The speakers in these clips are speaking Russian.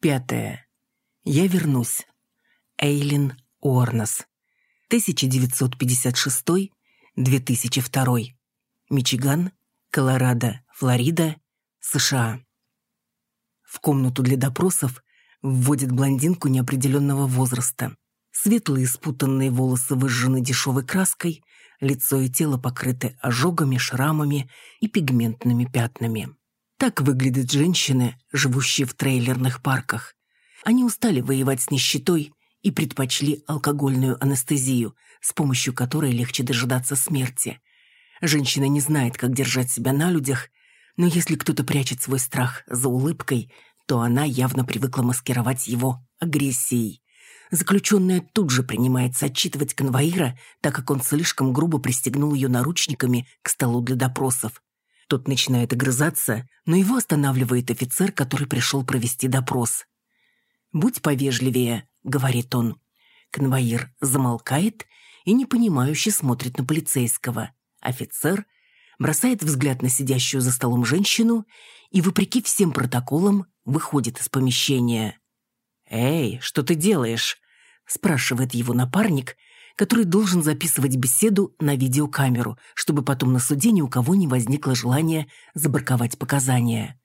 Пятое. Я вернусь. Эйлин Уорнес. 1956-2002. Мичиган, Колорадо, Флорида, США. В комнату для допросов вводит блондинку неопределенного возраста. Светлые спутанные волосы выжжены дешевой краской, лицо и тело покрыты ожогами, шрамами и пигментными пятнами. Так выглядят женщины, живущие в трейлерных парках. Они устали воевать с нищетой и предпочли алкогольную анестезию, с помощью которой легче дожидаться смерти. Женщина не знает, как держать себя на людях, но если кто-то прячет свой страх за улыбкой, то она явно привыкла маскировать его агрессией. Заключенная тут же принимается отчитывать конвоира, так как он слишком грубо пристегнул ее наручниками к столу для допросов. Тот начинает огрызаться, но его останавливает офицер, который пришел провести допрос. «Будь повежливее», — говорит он. Конвоир замолкает и непонимающе смотрит на полицейского. Офицер бросает взгляд на сидящую за столом женщину и, вопреки всем протоколам, выходит из помещения. «Эй, что ты делаешь?» – спрашивает его напарник, который должен записывать беседу на видеокамеру, чтобы потом на суде ни у кого не возникло желания забраковать показания.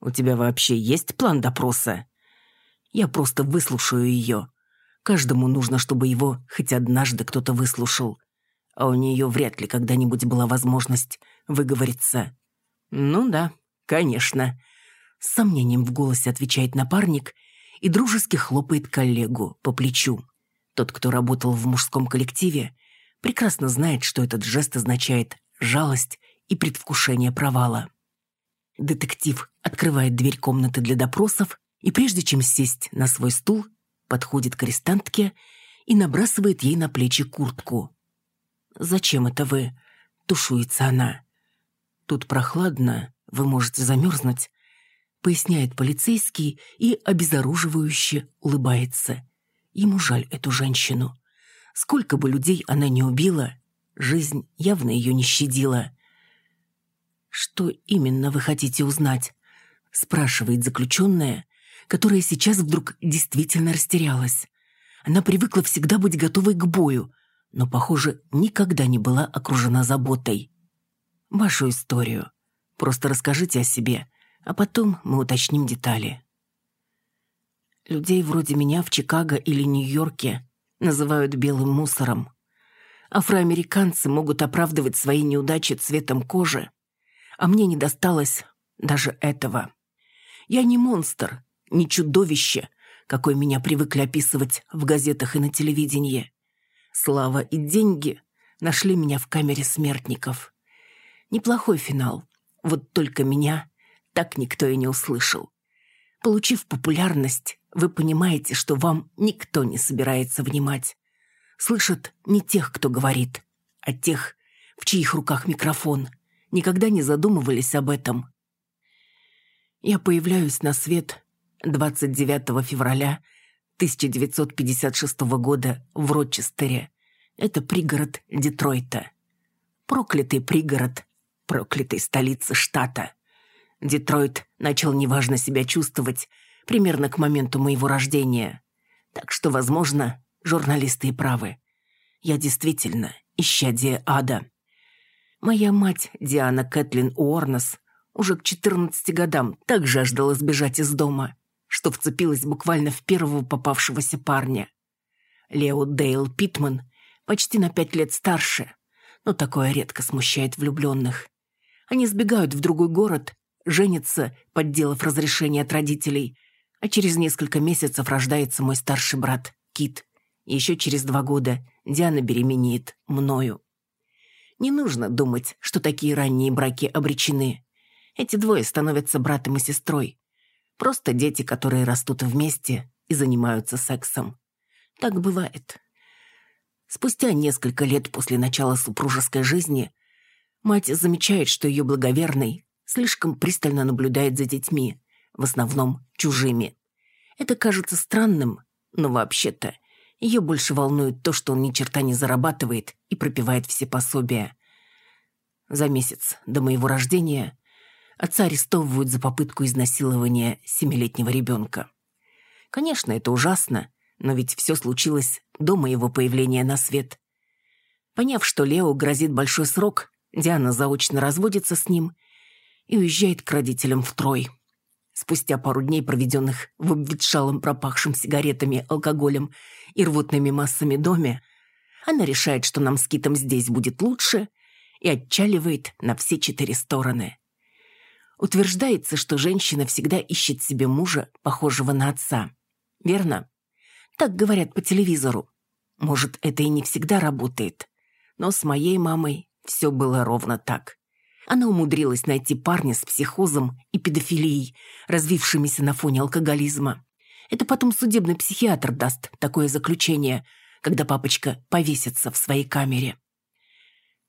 «У тебя вообще есть план допроса?» «Я просто выслушаю ее. Каждому нужно, чтобы его хоть однажды кто-то выслушал. А у нее вряд ли когда-нибудь была возможность выговориться». «Ну да, конечно», – с сомнением в голосе отвечает напарник – и дружески хлопает коллегу по плечу. Тот, кто работал в мужском коллективе, прекрасно знает, что этот жест означает жалость и предвкушение провала. Детектив открывает дверь комнаты для допросов и прежде чем сесть на свой стул, подходит к арестантке и набрасывает ей на плечи куртку. «Зачем это вы?» – тушуется она. «Тут прохладно, вы можете замерзнуть поясняет полицейский и обезоруживающе улыбается. Ему жаль эту женщину. Сколько бы людей она не убила, жизнь явно ее не щадила. «Что именно вы хотите узнать?» – спрашивает заключенная, которая сейчас вдруг действительно растерялась. Она привыкла всегда быть готовой к бою, но, похоже, никогда не была окружена заботой. «Вашу историю. Просто расскажите о себе а потом мы уточним детали. Людей вроде меня в Чикаго или Нью-Йорке называют белым мусором. Афроамериканцы могут оправдывать свои неудачи цветом кожи, а мне не досталось даже этого. Я не монстр, не чудовище, какой меня привыкли описывать в газетах и на телевидении. Слава и деньги нашли меня в камере смертников. Неплохой финал. Вот только меня так никто и не услышал. Получив популярность, вы понимаете, что вам никто не собирается внимать. Слышат не тех, кто говорит, а тех, в чьих руках микрофон. Никогда не задумывались об этом. Я появляюсь на свет 29 февраля 1956 года в Рочестере. Это пригород Детройта. Проклятый пригород, проклятый столица штата. Детройт начал неважно себя чувствовать примерно к моменту моего рождения. Так что, возможно, журналисты и правы. Я действительно исчадие ада. Моя мать, Диана Кэтлин Уорнес, уже к 14 годам так жаждала сбежать из дома, что вцепилась буквально в первого попавшегося парня. Лео Дейл Питман почти на пять лет старше, но такое редко смущает влюбленных. Они сбегают в другой город женится, подделав разрешение от родителей, а через несколько месяцев рождается мой старший брат, Кит. Еще через два года Диана беременеет мною. Не нужно думать, что такие ранние браки обречены. Эти двое становятся братом и сестрой. Просто дети, которые растут вместе и занимаются сексом. Так бывает. Спустя несколько лет после начала супружеской жизни мать замечает, что ее благоверный слишком пристально наблюдает за детьми, в основном чужими. Это кажется странным, но вообще-то ее больше волнует то, что он ни черта не зарабатывает и пропивает все пособия. За месяц до моего рождения отца арестовывают за попытку изнасилования семилетнего ребенка. Конечно, это ужасно, но ведь все случилось до моего появления на свет. Поняв, что Лео грозит большой срок, Диана заочно разводится с ним и уезжает к родителям в Трой. Спустя пару дней, проведенных в обветшалом пропахшем сигаретами, алкоголем и рвотными массами доме, она решает, что нам с Китом здесь будет лучше, и отчаливает на все четыре стороны. Утверждается, что женщина всегда ищет себе мужа, похожего на отца. Верно? Так говорят по телевизору. Может, это и не всегда работает. Но с моей мамой все было ровно так. Она умудрилась найти парня с психозом и педофилией, развившимися на фоне алкоголизма. Это потом судебный психиатр даст такое заключение, когда папочка повесится в своей камере.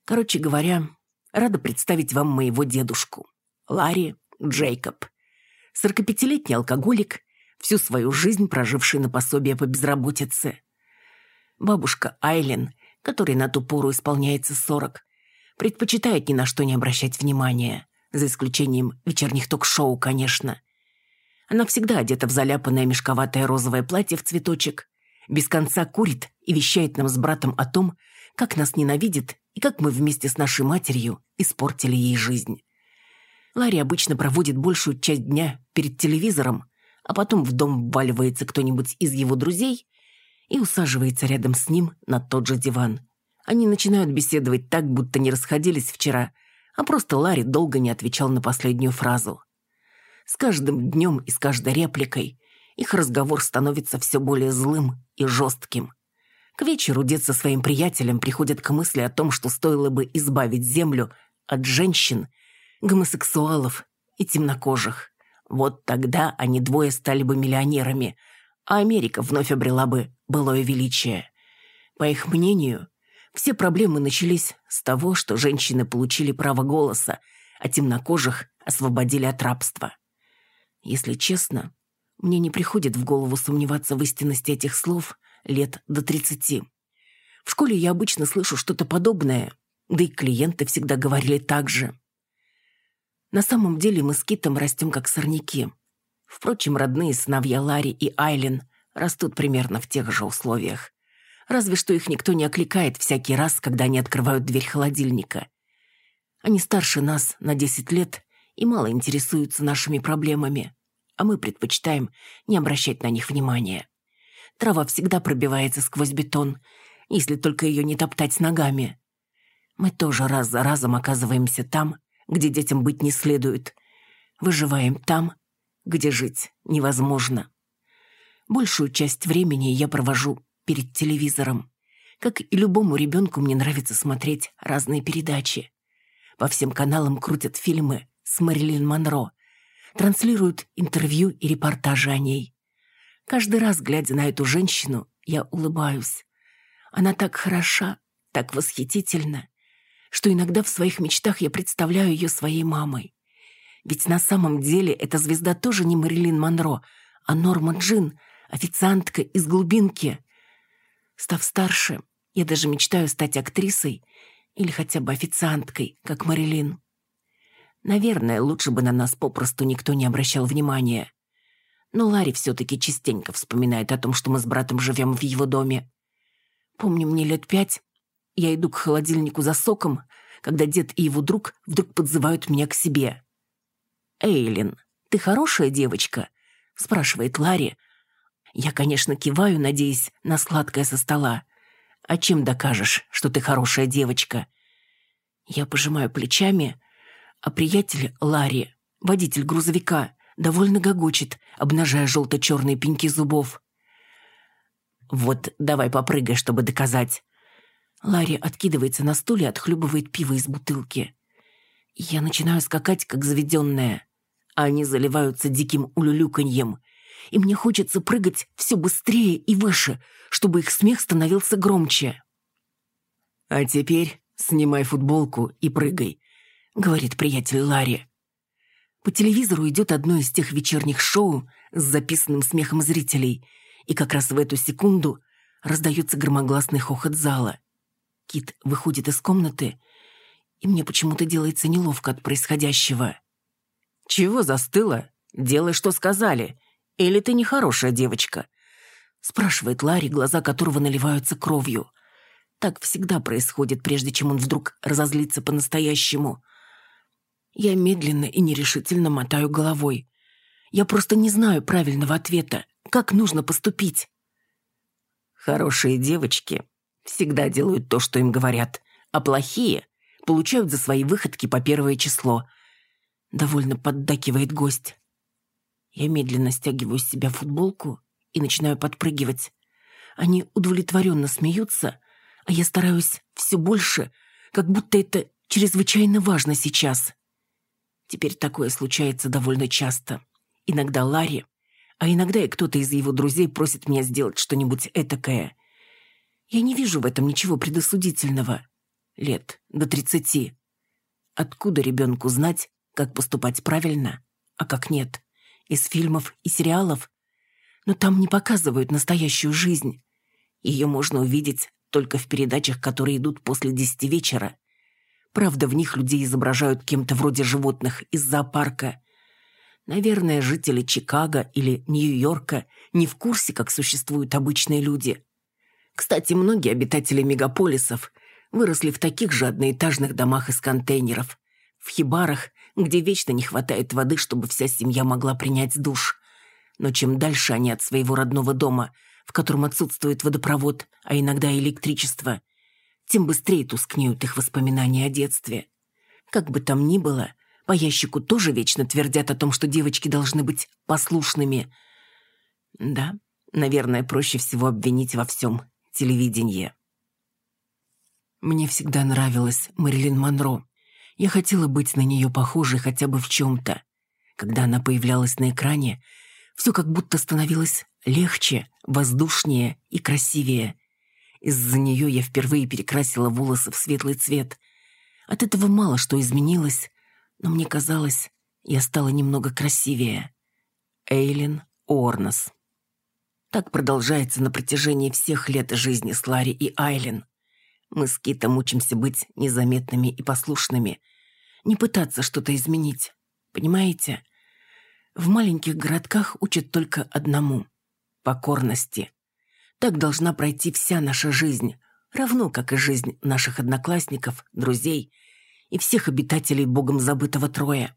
Короче говоря, рада представить вам моего дедушку. Ларри Джейкоб. 45-летний алкоголик, всю свою жизнь проживший на пособие по безработице. Бабушка Айлен, которой на ту пору исполняется 40, предпочитает ни на что не обращать внимания, за исключением вечерних ток-шоу, конечно. Она всегда одета в заляпанное мешковатое розовое платье в цветочек, без конца курит и вещает нам с братом о том, как нас ненавидит и как мы вместе с нашей матерью испортили ей жизнь. Ларри обычно проводит большую часть дня перед телевизором, а потом в дом вваливается кто-нибудь из его друзей и усаживается рядом с ним на тот же диван. Они начинают беседовать так, будто не расходились вчера, а просто Ларри долго не отвечал на последнюю фразу. С каждым днем и с каждой репликой их разговор становится все более злым и жестким. К вечеру дед со своим приятелем приходит к мысли о том, что стоило бы избавить землю от женщин, гомосексуалов и темнокожих. Вот тогда они двое стали бы миллионерами, а Америка вновь обрела бы былое величие. По их мнению, все проблемы начались с того, что женщины получили право голоса, а темнокожих освободили от рабства. Если честно, мне не приходит в голову сомневаться в истинности этих слов лет до тридцати. В школе я обычно слышу что-то подобное, да и клиенты всегда говорили так же. На самом деле мы с Китом растем как сорняки. Впрочем, родные сыновья Ларри и Айлен растут примерно в тех же условиях. Разве что их никто не окликает всякий раз, когда они открывают дверь холодильника. Они старше нас на 10 лет и мало интересуются нашими проблемами а мы предпочитаем не обращать на них внимания. Трава всегда пробивается сквозь бетон, если только ее не топтать ногами. Мы тоже раз за разом оказываемся там, где детям быть не следует. Выживаем там, где жить невозможно. Большую часть времени я провожу перед телевизором. Как и любому ребенку, мне нравится смотреть разные передачи. По всем каналам крутят фильмы с Мэрилин Монро, транслируют интервью и репортажи о ней. Каждый раз, глядя на эту женщину, я улыбаюсь. Она так хороша, так восхитительна, что иногда в своих мечтах я представляю ее своей мамой. Ведь на самом деле эта звезда тоже не Марилин Монро, а Норма Джин, официантка из глубинки. Став старше, я даже мечтаю стать актрисой или хотя бы официанткой, как Марилин. Наверное, лучше бы на нас попросту никто не обращал внимания. Но Ларри все-таки частенько вспоминает о том, что мы с братом живем в его доме. Помню, мне лет пять. Я иду к холодильнику за соком, когда дед и его друг вдруг подзывают меня к себе. «Эйлин, ты хорошая девочка?» — спрашивает Ларри. Я, конечно, киваю, надеясь на сладкое со стола. «А чем докажешь, что ты хорошая девочка?» Я пожимаю плечами, а приятель Ларри, водитель грузовика, довольно гогочет, обнажая желто-черные пеньки зубов. «Вот давай попрыгай, чтобы доказать». Ларри откидывается на стуле и отхлебывает пиво из бутылки. Я начинаю скакать, как заведенная, а они заливаются диким улюлюканьем, и мне хочется прыгать все быстрее и выше, чтобы их смех становился громче. «А теперь снимай футболку и прыгай», — говорит приятель Ларри. По телевизору идет одно из тех вечерних шоу с записанным смехом зрителей, и как раз в эту секунду раздается громогласный хохот зала. Кит выходит из комнаты, и мне почему-то делается неловко от происходящего. «Чего застыло? Делай, что сказали!» Или ты нехорошая девочка?» Спрашивает Ларри, глаза которого наливаются кровью. Так всегда происходит, прежде чем он вдруг разозлится по-настоящему. Я медленно и нерешительно мотаю головой. Я просто не знаю правильного ответа. Как нужно поступить? Хорошие девочки всегда делают то, что им говорят, а плохие получают за свои выходки по первое число. Довольно поддакивает гость. Я медленно стягиваю с себя футболку и начинаю подпрыгивать. Они удовлетворенно смеются, а я стараюсь все больше, как будто это чрезвычайно важно сейчас. Теперь такое случается довольно часто. Иногда Ларри, а иногда и кто-то из его друзей просит меня сделать что-нибудь этакое. Я не вижу в этом ничего предосудительного. Лет до тридцати. Откуда ребенку знать, как поступать правильно, а как нет? Из фильмов и сериалов? Но там не показывают настоящую жизнь. Ее можно увидеть только в передачах, которые идут после десяти вечера. Правда, в них людей изображают кем-то вроде животных из зоопарка. Наверное, жители Чикаго или Нью-Йорка не в курсе, как существуют обычные люди. Кстати, многие обитатели мегаполисов выросли в таких же одноэтажных домах из контейнеров, в хибарах, где вечно не хватает воды, чтобы вся семья могла принять душ. Но чем дальше они от своего родного дома, в котором отсутствует водопровод, а иногда электричество, тем быстрее тускнеют их воспоминания о детстве. Как бы там ни было, по ящику тоже вечно твердят о том, что девочки должны быть послушными. Да, наверное, проще всего обвинить во всем телевидение. Мне всегда нравилась Мэрилин Монро. Я хотела быть на нее похожей хотя бы в чем-то. Когда она появлялась на экране, все как будто становилось легче, воздушнее и красивее. Из-за нее я впервые перекрасила волосы в светлый цвет. От этого мало что изменилось, но мне казалось, я стала немного красивее. Эйлин Орнос. Так продолжается на протяжении всех лет жизни с Ларри и Айлин. Мы с Китом учимся быть незаметными и послушными, не пытаться что-то изменить. Понимаете? В маленьких городках учат только одному — покорности. Так должна пройти вся наша жизнь, равно как и жизнь наших одноклассников, друзей и всех обитателей богом забытого Троя.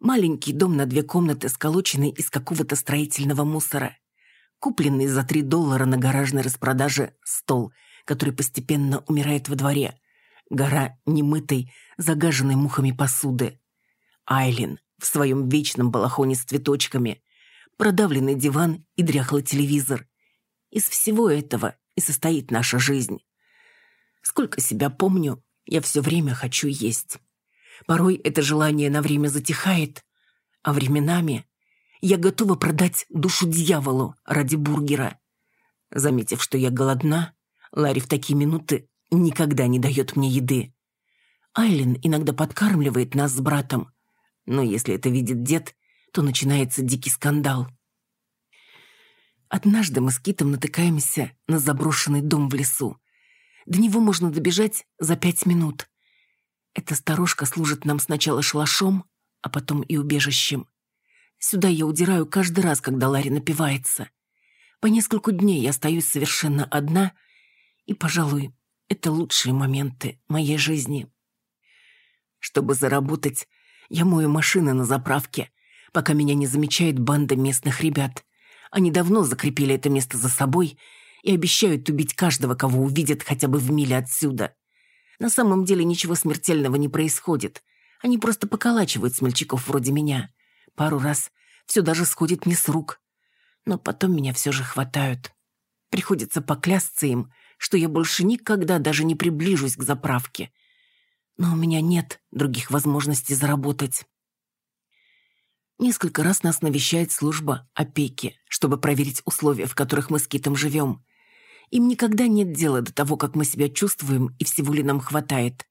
Маленький дом на две комнаты, сколоченный из какого-то строительного мусора. Купленный за три доллара на гаражной распродаже стол, который постепенно умирает во дворе. Гора немытой, загаженной мухами посуды. Айлин в своем вечном балахоне с цветочками. Продавленный диван и дряхлый телевизор. Из всего этого и состоит наша жизнь. Сколько себя помню, я все время хочу есть. Порой это желание на время затихает, а временами я готова продать душу дьяволу ради бургера. Заметив, что я голодна, Ларри в такие минуты никогда не дает мне еды. Айлин иногда подкармливает нас с братом, но если это видит дед, то начинается дикий скандал. Однажды мы с Китом натыкаемся на заброшенный дом в лесу. До него можно добежать за пять минут. Эта сторожка служит нам сначала шалашом, а потом и убежищем. Сюда я удираю каждый раз, когда Ларри напивается. По нескольку дней я остаюсь совершенно одна, и, пожалуй, это лучшие моменты моей жизни. Чтобы заработать, я мою машины на заправке, пока меня не замечает банда местных ребят. Они давно закрепили это место за собой — и обещают убить каждого, кого увидят хотя бы в миле отсюда. На самом деле ничего смертельного не происходит. Они просто поколачивают смельчаков вроде меня. Пару раз все даже сходит мне с рук. Но потом меня все же хватают. Приходится поклясться им, что я больше никогда даже не приближусь к заправке. Но у меня нет других возможностей заработать. Несколько раз нас навещает служба опеки, чтобы проверить условия, в которых мы с Китом живем. Им никогда нет дела до того, как мы себя чувствуем и всего ли нам хватает.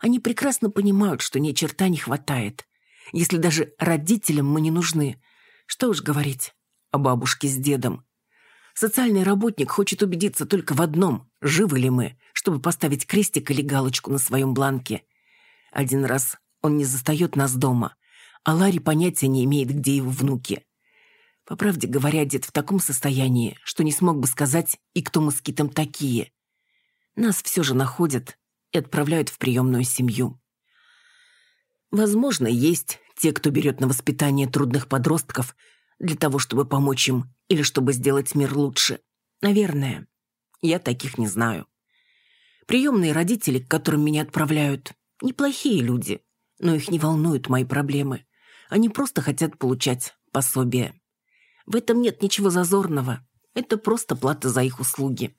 Они прекрасно понимают, что ни черта не хватает. Если даже родителям мы не нужны, что уж говорить о бабушке с дедом. Социальный работник хочет убедиться только в одном – живы ли мы, чтобы поставить крестик или галочку на своем бланке. Один раз он не застает нас дома, а Ларри понятия не имеет, где его внуки. По правде говоря, дед в таком состоянии, что не смог бы сказать, и кто Китом такие. Нас все же находят и отправляют в приемную семью. Возможно, есть те, кто берет на воспитание трудных подростков для того, чтобы помочь им или чтобы сделать мир лучше. Наверное. Я таких не знаю. Приемные родители, к которым меня отправляют, неплохие люди, но их не волнуют мои проблемы. Они просто хотят получать пособие. В этом нет ничего зазорного. Это просто плата за их услуги.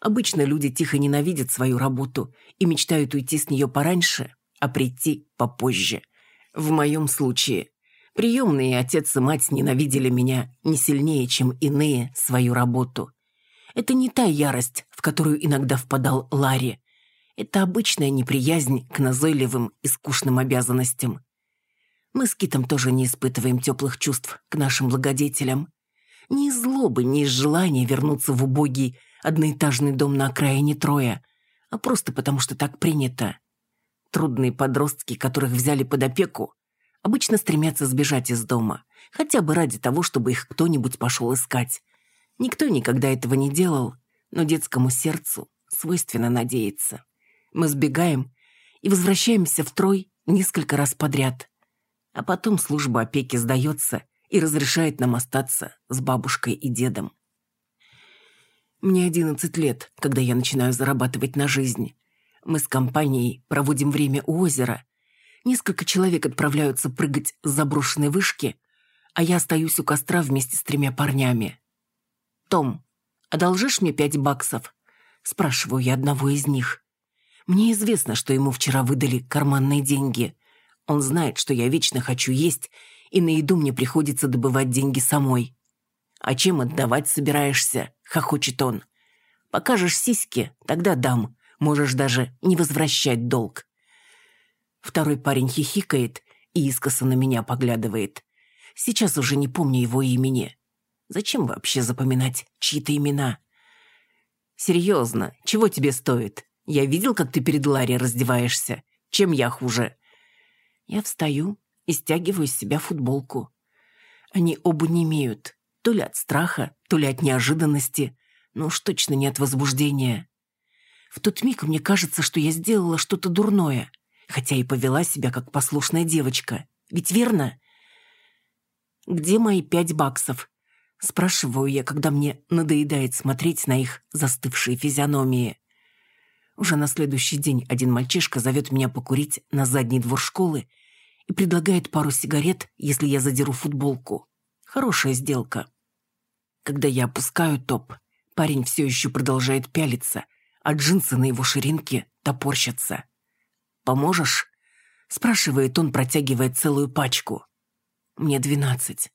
Обычно люди тихо ненавидят свою работу и мечтают уйти с нее пораньше, а прийти попозже. В моем случае приемные отец и мать ненавидели меня не сильнее, чем иные свою работу. Это не та ярость, в которую иногда впадал Ларри. Это обычная неприязнь к назойливым и скучным обязанностям. Мы с Китом тоже не испытываем теплых чувств к нашим благодетелям. Ни из злобы, ни из желания вернуться в убогий одноэтажный дом на окраине Троя, а просто потому, что так принято. Трудные подростки, которых взяли под опеку, обычно стремятся сбежать из дома, хотя бы ради того, чтобы их кто-нибудь пошел искать. Никто никогда этого не делал, но детскому сердцу свойственно надеяться. Мы сбегаем и возвращаемся в Трой несколько раз подряд. А потом служба опеки сдается и разрешает нам остаться с бабушкой и дедом. Мне одиннадцать лет, когда я начинаю зарабатывать на жизнь. Мы с компанией проводим время у озера. Несколько человек отправляются прыгать с заброшенной вышки, а я остаюсь у костра вместе с тремя парнями. «Том, одолжишь мне пять баксов?» Спрашиваю я одного из них. Мне известно, что ему вчера выдали карманные деньги. Он знает, что я вечно хочу есть, и на еду мне приходится добывать деньги самой. «А чем отдавать собираешься?» — хохочет он. «Покажешь сиськи, тогда дам можешь даже не возвращать долг. Второй парень хихикает и искоса на меня поглядывает. Сейчас уже не помню его имени. Зачем вообще запоминать чьи-то имена? Серьезно, чего тебе стоит? Я видел, как ты перед Ларри раздеваешься. Чем я хуже? Я встаю и стягиваю с себя футболку. Они оба не имеют. То ли от страха, то ли от неожиданности, но уж точно не от возбуждения. В тот миг мне кажется, что я сделала что-то дурное, хотя и повела себя как послушная девочка. Ведь верно? «Где мои пять баксов?» Спрашиваю я, когда мне надоедает смотреть на их застывшие физиономии. Уже на следующий день один мальчишка зовет меня покурить на задний двор школы и предлагает пару сигарет, если я задеру футболку. Хорошая сделка. Когда я опускаю топ, парень все еще продолжает пялиться, а джинсы на его ширинке топорщатся. «Поможешь?» — спрашивает он, протягивая целую пачку. «Мне двенадцать.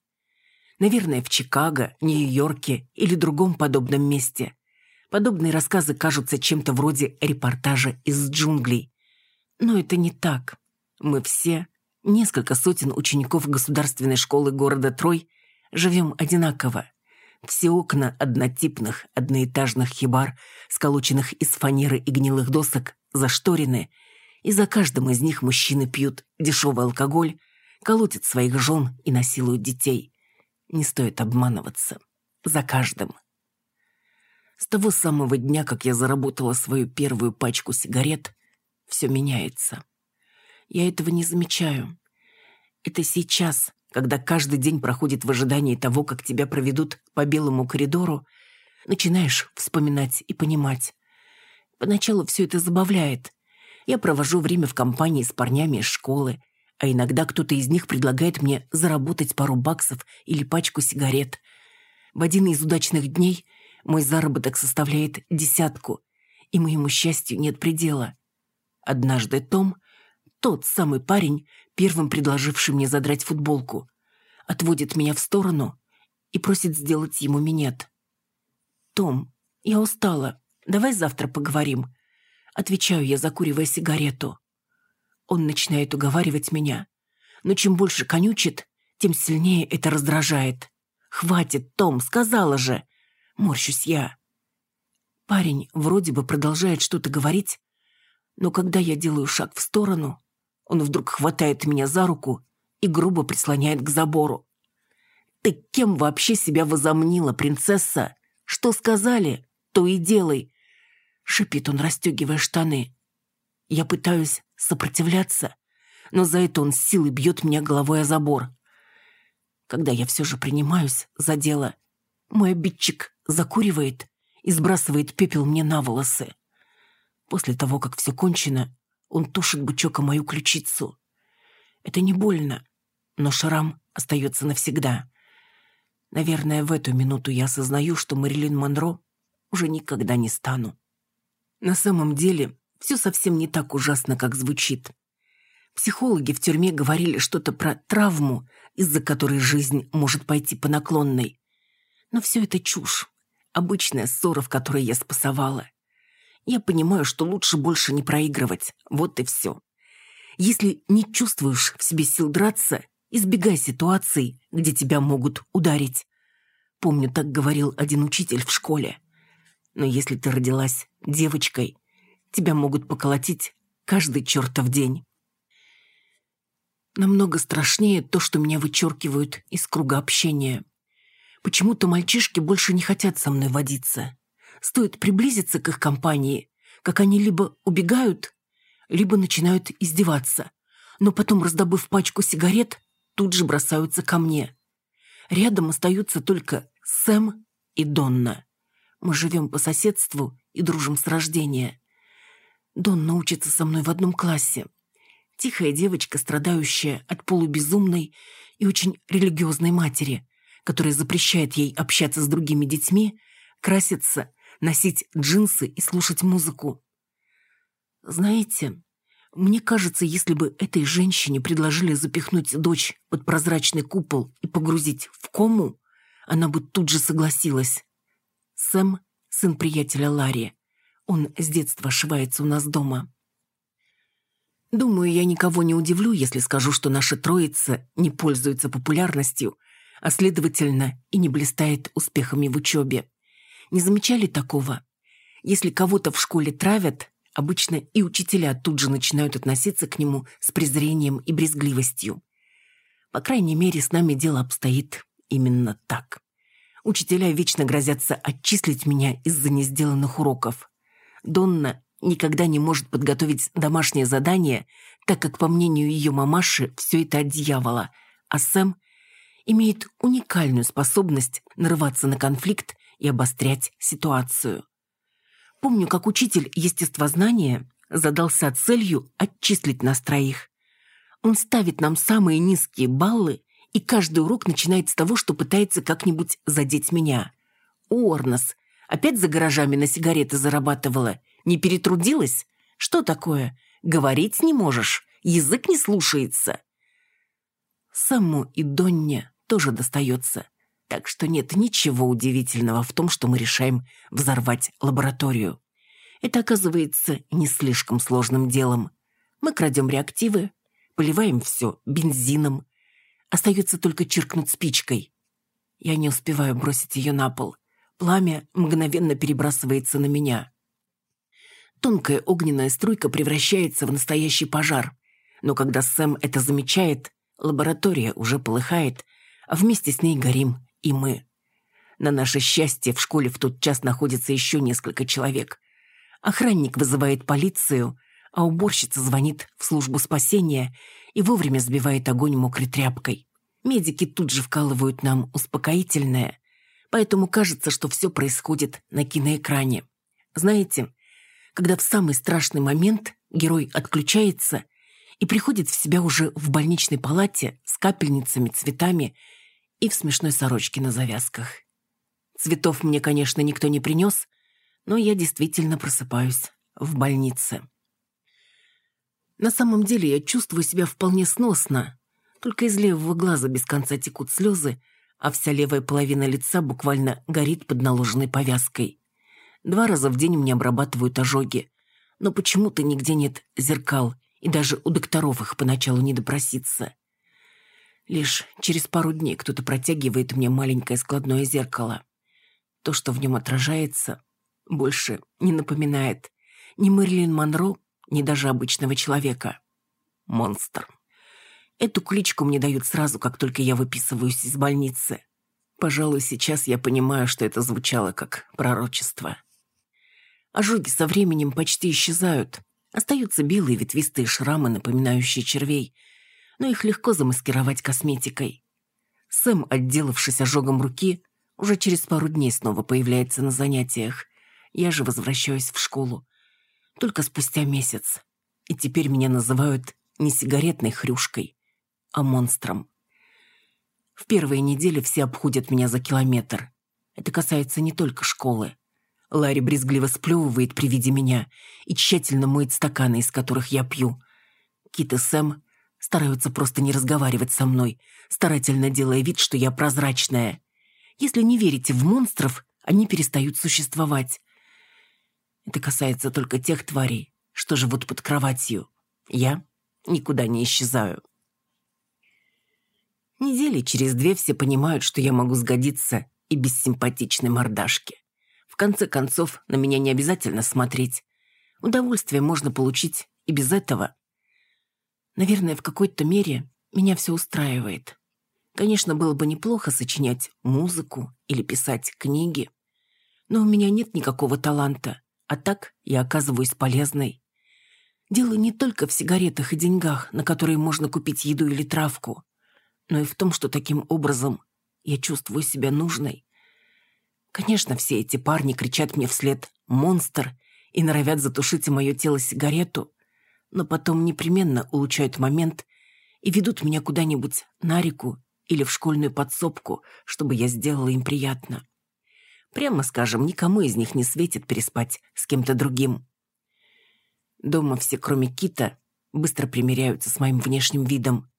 Наверное, в Чикаго, Нью-Йорке или другом подобном месте. Подобные рассказы кажутся чем-то вроде репортажа из джунглей. Но это не так. Мы все, несколько сотен учеников государственной школы города Трой, живем одинаково. Все окна однотипных, одноэтажных хибар, сколоченных из фанеры и гнилых досок, зашторены, и за каждым из них мужчины пьют дешевый алкоголь, колотят своих жен и насилуют детей. Не стоит обманываться. За каждым. С того самого дня, как я заработала свою первую пачку сигарет, все меняется. Я этого не замечаю. Это сейчас, когда каждый день проходит в ожидании того, как тебя проведут по белому коридору, начинаешь вспоминать и понимать. Поначалу все это забавляет. Я провожу время в компании с парнями из школы, а иногда кто-то из них предлагает мне заработать пару баксов или пачку сигарет. В один из удачных дней мой заработок составляет десятку, и моему счастью нет предела. Однажды Том, тот самый парень, первым предложивший мне задрать футболку, отводит меня в сторону и просит сделать ему минет. «Том, я устала. Давай завтра поговорим». Отвечаю я, закуривая сигарету. Он начинает уговаривать меня. Но чем больше конючит, тем сильнее это раздражает. «Хватит, Том, сказала же!» Морщусь я. Парень вроде бы продолжает что-то говорить, но когда я делаю шаг в сторону, он вдруг хватает меня за руку и грубо прислоняет к забору. Ты кем вообще себя возомнила, принцесса? Что сказали, то и делай!» Шипит он, расстегивая штаны. Я пытаюсь сопротивляться, но за это он с силой бьет меня головой о забор. Когда я все же принимаюсь за дело, мой обидчик закуривает и сбрасывает пепел мне на волосы. После того, как все кончено, он тушит бычок о мою ключицу. Это не больно, но шрам остается навсегда. Наверное, в эту минуту я осознаю, что Марилин Монро уже никогда не стану. На самом деле, все совсем не так ужасно, как звучит. Психологи в тюрьме говорили что-то про травму, из-за которой жизнь может пойти по наклонной. Но все это чушь. Обычная ссора, в которой я спасовала. Я понимаю, что лучше больше не проигрывать. Вот и все. Если не чувствуешь в себе сил драться, избегай ситуаций, где тебя могут ударить. Помню, так говорил один учитель в школе. Но если ты родилась девочкой, тебя могут поколотить каждый чертов день. Намного страшнее то, что меня вычеркивают из круга общения. Почему-то мальчишки больше не хотят со мной водиться. Стоит приблизиться к их компании, как они либо убегают, либо начинают издеваться, но потом, раздобыв пачку сигарет, тут же бросаются ко мне. Рядом остаются только Сэм и Донна. Мы живем по соседству и дружим с рождения. Донна учится со мной в одном классе. Тихая девочка, страдающая от полубезумной и очень религиозной матери, которая запрещает ей общаться с другими детьми, краситься носить джинсы и слушать музыку. Знаете, мне кажется, если бы этой женщине предложили запихнуть дочь под прозрачный купол и погрузить в кому, она бы тут же согласилась. Сэм – сын приятеля Ларри. Он с детства ошивается у нас дома. Думаю, я никого не удивлю, если скажу, что наша троица не пользуется популярностью, а следовательно и не блистает успехами в учебе. Не замечали такого? Если кого-то в школе травят, обычно и учителя тут же начинают относиться к нему с презрением и брезгливостью. По крайней мере, с нами дело обстоит именно так. Учителя вечно грозятся отчислить меня из-за несделанных уроков. Донна никогда не может подготовить домашнее задание, так как, по мнению ее мамаши, все это от дьявола, а Сэм имеет уникальную способность нарываться на конфликт и обострять ситуацию. Помню, как учитель естествознания задался целью отчислить нас троих. Он ставит нам самые низкие баллы, и каждый урок начинает с того, что пытается как-нибудь задеть меня. Орнос, опять за гаражами на сигареты зарабатывала. Не перетрудилась? Что такое? Говорить не можешь? Язык не слушается? Саму и Донне тоже достается. Так что нет ничего удивительного в том, что мы решаем взорвать лабораторию. Это оказывается не слишком сложным делом. Мы крадем реактивы, поливаем все бензином. Остается только чиркнуть спичкой. Я не успеваю бросить ее на пол. Пламя мгновенно перебрасывается на меня. Тонкая огненная струйка превращается в настоящий пожар. Но когда Сэм это замечает, лаборатория уже полыхает, а вместе с ней горим и мы. На наше счастье в школе в тот час находится еще несколько человек. Охранник вызывает полицию, а уборщица звонит в службу спасения и вовремя сбивает огонь мокрой тряпкой. Медики тут же вкалывают нам успокоительное, поэтому кажется, что все происходит на киноэкране. Знаете, когда в самый страшный момент герой отключается и приходит в себя уже в больничной палате с капельницами, цветами и в смешной сорочке на завязках. Цветов мне, конечно, никто не принес, но я действительно просыпаюсь в больнице. На самом деле я чувствую себя вполне сносно, только из левого глаза без конца текут слезы, а вся левая половина лица буквально горит под наложенной повязкой. Два раза в день мне обрабатывают ожоги, но почему-то нигде нет зеркал, и даже у докторов их поначалу не допроситься. Лишь через пару дней кто-то протягивает мне маленькое складное зеркало. То, что в нем отражается, больше не напоминает ни Мэрилин Монро, ни даже обычного человека. Монстр. Эту кличку мне дают сразу, как только я выписываюсь из больницы. Пожалуй, сейчас я понимаю, что это звучало как пророчество. Ожоги со временем почти исчезают. Остаются белые ветвистые шрамы, напоминающие червей, но их легко замаскировать косметикой. Сэм, отделавшись ожогом руки, уже через пару дней снова появляется на занятиях. Я же возвращаюсь в школу. Только спустя месяц. И теперь меня называют не сигаретной хрюшкой, а монстром. В первые недели все обходят меня за километр. Это касается не только школы. Ларри брезгливо сплевывает при виде меня и тщательно моет стаканы, из которых я пью. Кит и Сэм стараются просто не разговаривать со мной, старательно делая вид, что я прозрачная. Если не верите в монстров, они перестают существовать. Это касается только тех тварей, что живут под кроватью. Я никуда не исчезаю. Недели через две все понимают, что я могу сгодиться и без симпатичной мордашки. В конце концов, на меня не обязательно смотреть. Удовольствие можно получить и без этого. Наверное, в какой-то мере меня все устраивает. Конечно, было бы неплохо сочинять музыку или писать книги. Но у меня нет никакого таланта, а так я оказываюсь полезной. Дело не только в сигаретах и деньгах, на которые можно купить еду или травку но и в том, что таким образом я чувствую себя нужной. Конечно, все эти парни кричат мне вслед «монстр» и норовят затушить мое тело сигарету, но потом непременно улучшают момент и ведут меня куда-нибудь на реку или в школьную подсобку, чтобы я сделала им приятно. Прямо скажем, никому из них не светит переспать с кем-то другим. Дома все, кроме Кита, быстро примиряются с моим внешним видом.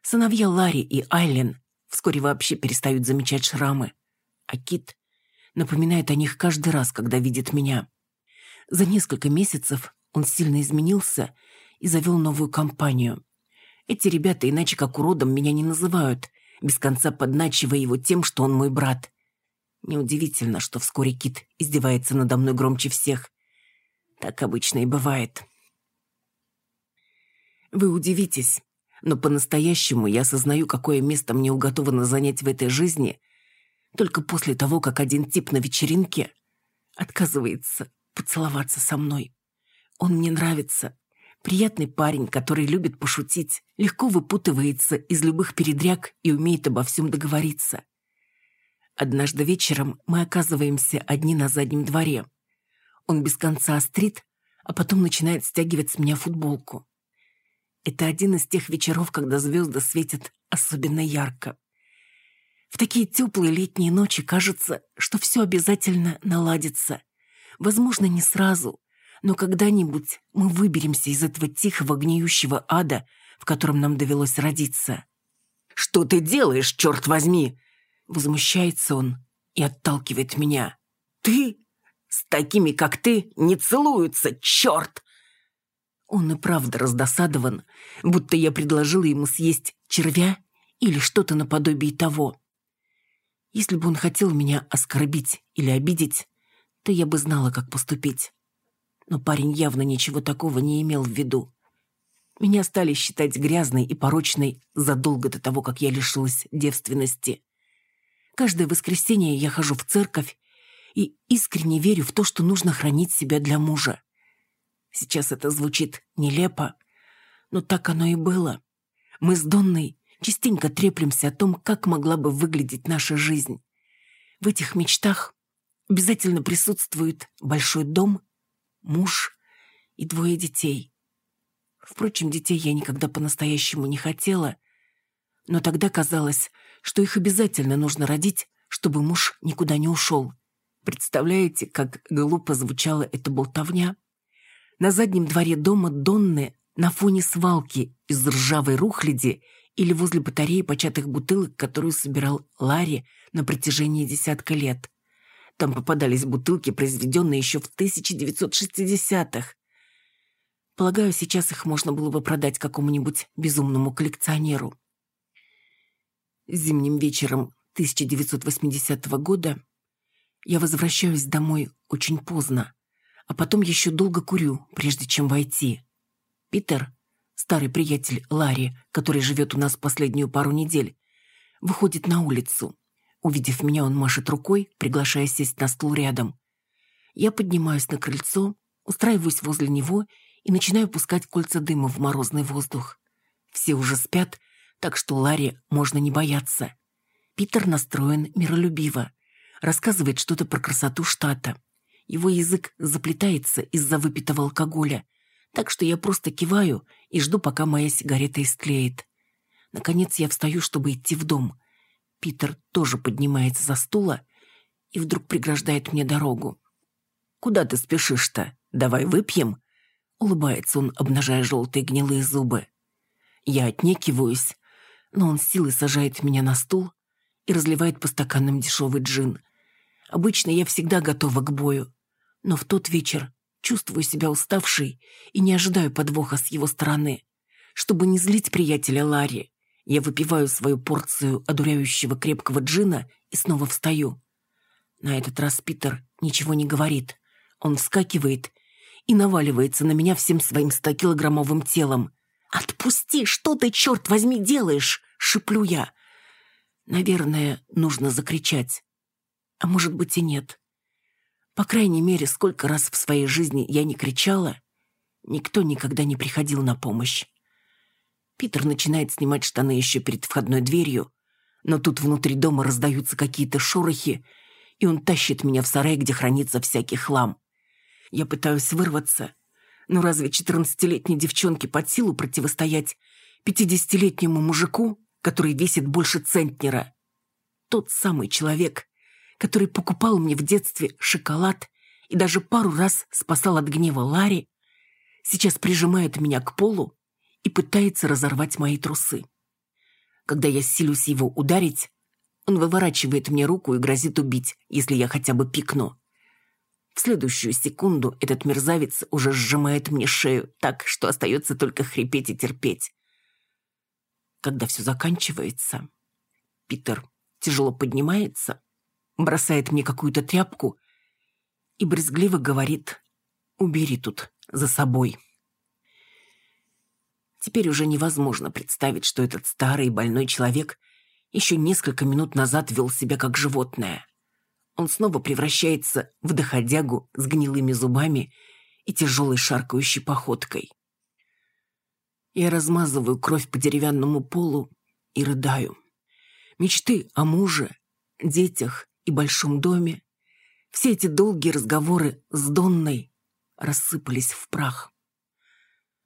Сыновья Ларри и Айлен вскоре вообще перестают замечать шрамы, а Кит напоминает о них каждый раз, когда видит меня. За несколько месяцев он сильно изменился и завел новую компанию. Эти ребята иначе как уродом меня не называют, без конца подначивая его тем, что он мой брат. Неудивительно, что вскоре Кит издевается надо мной громче всех. Так обычно и бывает. Вы удивитесь, но по-настоящему я осознаю, какое место мне уготовано занять в этой жизни только после того, как один тип на вечеринке отказывается поцеловаться со мной. Он мне нравится. Приятный парень, который любит пошутить, легко выпутывается из любых передряг и умеет обо всем договориться. Однажды вечером мы оказываемся одни на заднем дворе. Он без конца острит, а потом начинает стягивать с меня футболку. Это один из тех вечеров, когда звезды светят особенно ярко. В такие теплые летние ночи кажется, что все обязательно наладится. Возможно, не сразу, но когда-нибудь мы выберемся из этого тихого гниющего ада, в котором нам довелось родиться. «Что ты делаешь, черт возьми?» Возмущается он и отталкивает меня. «Ты? С такими, как ты, не целуются, черт!» Он и правда раздосадован, будто я предложила ему съесть червя или что-то наподобие того. Если бы он хотел меня оскорбить или обидеть, то я бы знала, как поступить. Но парень явно ничего такого не имел в виду. Меня стали считать грязной и порочной задолго до того, как я лишилась девственности. Каждое воскресенье я хожу в церковь и искренне верю в то, что нужно хранить себя для мужа. Сейчас это звучит нелепо, но так оно и было. Мы с Донной частенько треплемся о том, как могла бы выглядеть наша жизнь. В этих мечтах обязательно присутствует большой дом, муж и двое детей. Впрочем, детей я никогда по-настоящему не хотела, но тогда казалось, что их обязательно нужно родить, чтобы муж никуда не ушел. Представляете, как глупо звучала эта болтовня? На заднем дворе дома Донны на фоне свалки из ржавой рухляди или возле батареи початых бутылок, которую собирал Ларри на протяжении десятка лет. Там попадались бутылки, произведенные еще в 1960-х. Полагаю, сейчас их можно было бы продать какому-нибудь безумному коллекционеру. Зимним вечером 1980 года я возвращаюсь домой очень поздно а потом еще долго курю, прежде чем войти. Питер, старый приятель Ларри, который живет у нас последнюю пару недель, выходит на улицу. Увидев меня, он машет рукой, приглашая сесть на стул рядом. Я поднимаюсь на крыльцо, устраиваюсь возле него и начинаю пускать кольца дыма в морозный воздух. Все уже спят, так что Ларри можно не бояться. Питер настроен миролюбиво. Рассказывает что-то про красоту штата. Его язык заплетается из-за выпитого алкоголя, так что я просто киваю и жду, пока моя сигарета истлеет. Наконец я встаю, чтобы идти в дом. Питер тоже поднимается за стула и вдруг преграждает мне дорогу. «Куда ты спешишь-то? Давай выпьем?» Улыбается он, обнажая желтые гнилые зубы. Я отнекиваюсь, но он силой сажает меня на стул и разливает по стаканам дешевый джин. Обычно я всегда готова к бою, но в тот вечер чувствую себя уставшей и не ожидаю подвоха с его стороны. Чтобы не злить приятеля Ларри, я выпиваю свою порцию одуряющего крепкого джина и снова встаю. На этот раз Питер ничего не говорит. Он вскакивает и наваливается на меня всем своим стокилограммовым телом. «Отпусти! Что ты, черт возьми, делаешь?» — шиплю я. Наверное, нужно закричать. А может быть и нет. По крайней мере, сколько раз в своей жизни я не кричала, никто никогда не приходил на помощь. Питер начинает снимать штаны еще перед входной дверью, но тут внутри дома раздаются какие-то шорохи, и он тащит меня в сарай, где хранится всякий хлам. Я пытаюсь вырваться, но разве четырнадцатилетней девчонке под силу противостоять пятидесятилетнему мужику, который весит больше центнера? Тот самый человек, который покупал мне в детстве шоколад и даже пару раз спасал от гнева Ларри, сейчас прижимает меня к полу и пытается разорвать мои трусы. Когда я силюсь его ударить, он выворачивает мне руку и грозит убить, если я хотя бы пикну. В следующую секунду этот мерзавец уже сжимает мне шею так, что остается только хрипеть и терпеть. Когда все заканчивается, Питер тяжело поднимается, бросает мне какую-то тряпку и брезгливо говорит «Убери тут за собой». Теперь уже невозможно представить, что этот старый больной человек еще несколько минут назад вел себя как животное он снова превращается в доходягу с гнилыми зубами и тяжелой шаркающей походкой. Я размазываю кровь по деревянному полу и рыдаю. Мечты о муже, детях и большом доме, все эти долгие разговоры с Донной рассыпались в прах.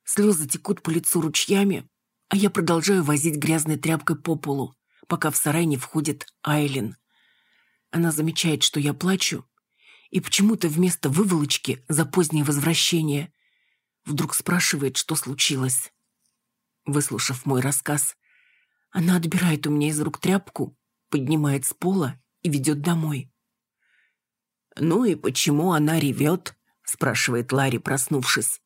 Слезы текут по лицу ручьями, а я продолжаю возить грязной тряпкой по полу, пока в сарай не входит Айлин – она замечает, что я плачу, и почему-то вместо выволочки за позднее возвращение вдруг спрашивает, что случилось. Выслушав мой рассказ, она отбирает у меня из рук тряпку, поднимает с пола и ведет домой. «Ну и почему она ревет?» – спрашивает Ларри, проснувшись.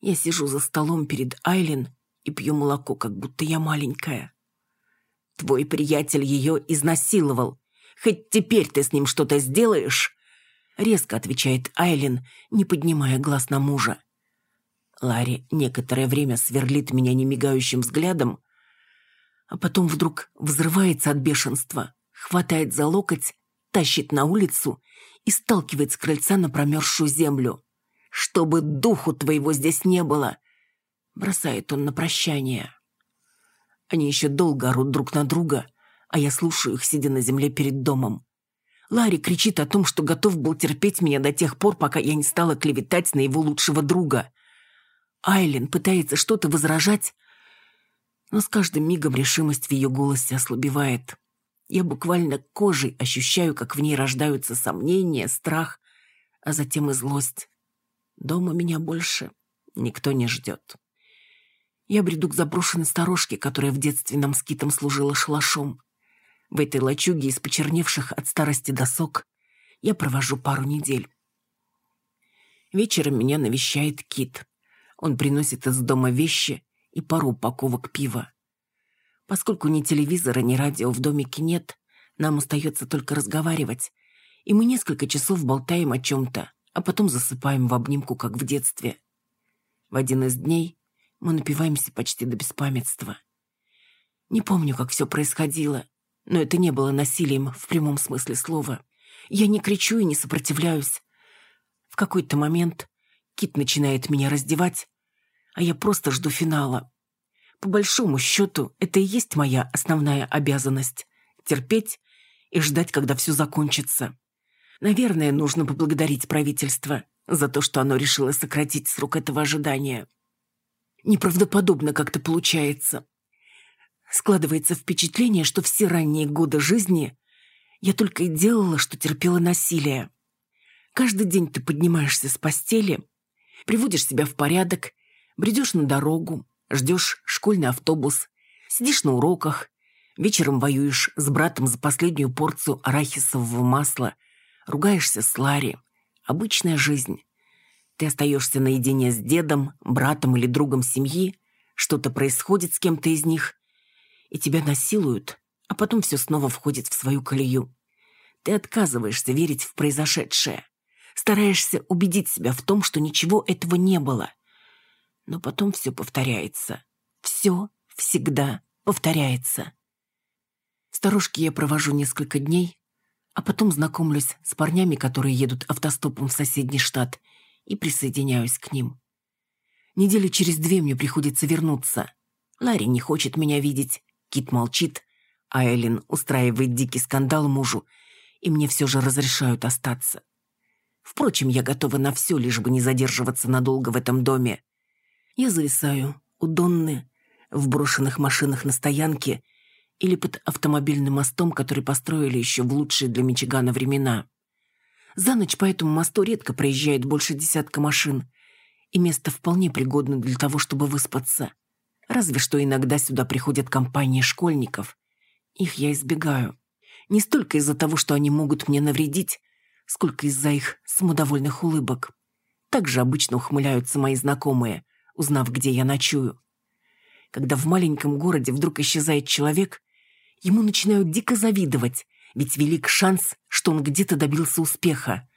Я сижу за столом перед Айлен и пью молоко, как будто я маленькая. «Твой приятель ее изнасиловал», Хоть теперь ты с ним что-то сделаешь?» Резко отвечает Айлин, не поднимая глаз на мужа. Ларри некоторое время сверлит меня немигающим взглядом, а потом вдруг взрывается от бешенства, хватает за локоть, тащит на улицу и сталкивает с крыльца на промерзшую землю. «Чтобы духу твоего здесь не было!» Бросает он на прощание. Они еще долго орут друг на друга, а я слушаю их, сидя на земле перед домом. Ларри кричит о том, что готов был терпеть меня до тех пор, пока я не стала клеветать на его лучшего друга. Айлин пытается что-то возражать, но с каждым мигом решимость в ее голосе ослабевает. Я буквально кожей ощущаю, как в ней рождаются сомнения, страх, а затем и злость. Дома меня больше никто не ждет. Я бреду к заброшенной сторожке, которая в детстве нам с служила шалашом. В этой лачуге из почерневших от старости досок я провожу пару недель. Вечером меня навещает Кит. Он приносит из дома вещи и пару упаковок пива. Поскольку ни телевизора, ни радио в домике нет, нам остается только разговаривать, и мы несколько часов болтаем о чем-то, а потом засыпаем в обнимку, как в детстве. В один из дней мы напиваемся почти до беспамятства. Не помню, как все происходило, Но это не было насилием в прямом смысле слова. Я не кричу и не сопротивляюсь. В какой-то момент Кит начинает меня раздевать, а я просто жду финала. По большому счету, это и есть моя основная обязанность — терпеть и ждать, когда все закончится. Наверное, нужно поблагодарить правительство за то, что оно решило сократить срок этого ожидания. Неправдоподобно как-то получается. Складывается впечатление, что все ранние годы жизни я только и делала, что терпела насилие. Каждый день ты поднимаешься с постели, приводишь себя в порядок, бредешь на дорогу, ждешь школьный автобус, сидишь на уроках, вечером воюешь с братом за последнюю порцию арахисового масла, ругаешься с Ларри. Обычная жизнь. Ты остаешься наедине с дедом, братом или другом семьи, что-то происходит с кем-то из них, и тебя насилуют, а потом все снова входит в свою колею. Ты отказываешься верить в произошедшее, стараешься убедить себя в том, что ничего этого не было. Но потом все повторяется. Все всегда повторяется. Сторожке я провожу несколько дней, а потом знакомлюсь с парнями, которые едут автостопом в соседний штат, и присоединяюсь к ним. Недели через две мне приходится вернуться. Ларри не хочет меня видеть, Кит молчит, а Эллен устраивает дикий скандал мужу, и мне все же разрешают остаться. Впрочем, я готова на все, лишь бы не задерживаться надолго в этом доме. Я зависаю у Донны, в брошенных машинах на стоянке или под автомобильным мостом, который построили еще в лучшие для Мичигана времена. За ночь по этому мосту редко проезжает больше десятка машин, и место вполне пригодно для того, чтобы выспаться. Разве что иногда сюда приходят компании школьников. Их я избегаю. Не столько из-за того, что они могут мне навредить, сколько из-за их самодовольных улыбок. Так же обычно ухмыляются мои знакомые, узнав, где я ночую. Когда в маленьком городе вдруг исчезает человек, ему начинают дико завидовать, ведь велик шанс, что он где-то добился успеха.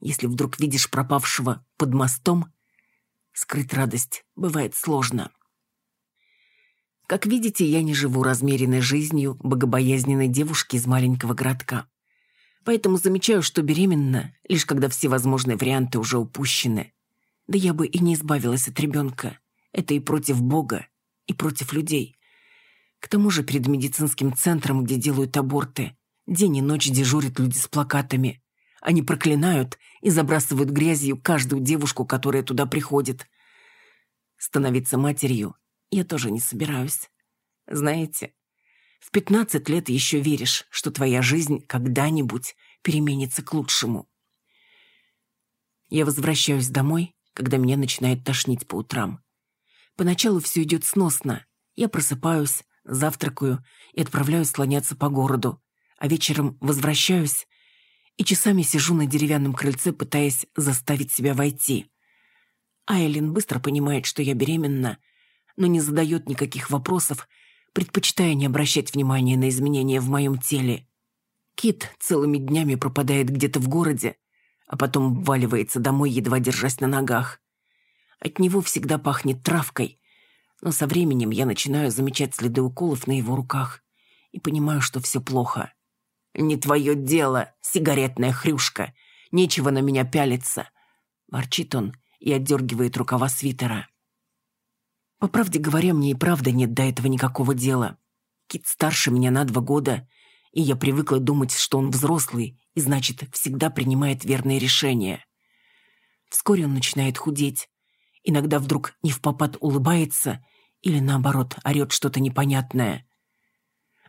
Если вдруг видишь пропавшего под мостом, скрыть радость бывает сложно. Как видите, я не живу размеренной жизнью богобоязненной девушки из маленького городка. Поэтому замечаю, что беременна, лишь когда все возможные варианты уже упущены. Да я бы и не избавилась от ребенка. Это и против Бога, и против людей. К тому же перед медицинским центром, где делают аборты, день и ночь дежурят люди с плакатами. Они проклинают и забрасывают грязью каждую девушку, которая туда приходит. Становиться матерью я тоже не собираюсь. Знаете, в пятнадцать лет еще веришь, что твоя жизнь когда-нибудь переменится к лучшему. Я возвращаюсь домой, когда меня начинает тошнить по утрам. Поначалу все идет сносно. Я просыпаюсь, завтракаю и отправляюсь слоняться по городу, а вечером возвращаюсь и часами сижу на деревянном крыльце, пытаясь заставить себя войти. Айлин быстро понимает, что я беременна, но не задает никаких вопросов, предпочитая не обращать внимания на изменения в моем теле. Кит целыми днями пропадает где-то в городе, а потом вваливается домой, едва держась на ногах. От него всегда пахнет травкой, но со временем я начинаю замечать следы уколов на его руках и понимаю, что все плохо. «Не твое дело, сигаретная хрюшка! Нечего на меня пялиться!» Ворчит он и отдергивает рукава свитера. По правде говоря, мне и правда нет до этого никакого дела. Кит старше меня на два года, и я привыкла думать, что он взрослый и, значит, всегда принимает верные решения. Вскоре он начинает худеть. Иногда вдруг не в попад улыбается или, наоборот, орет что-то непонятное.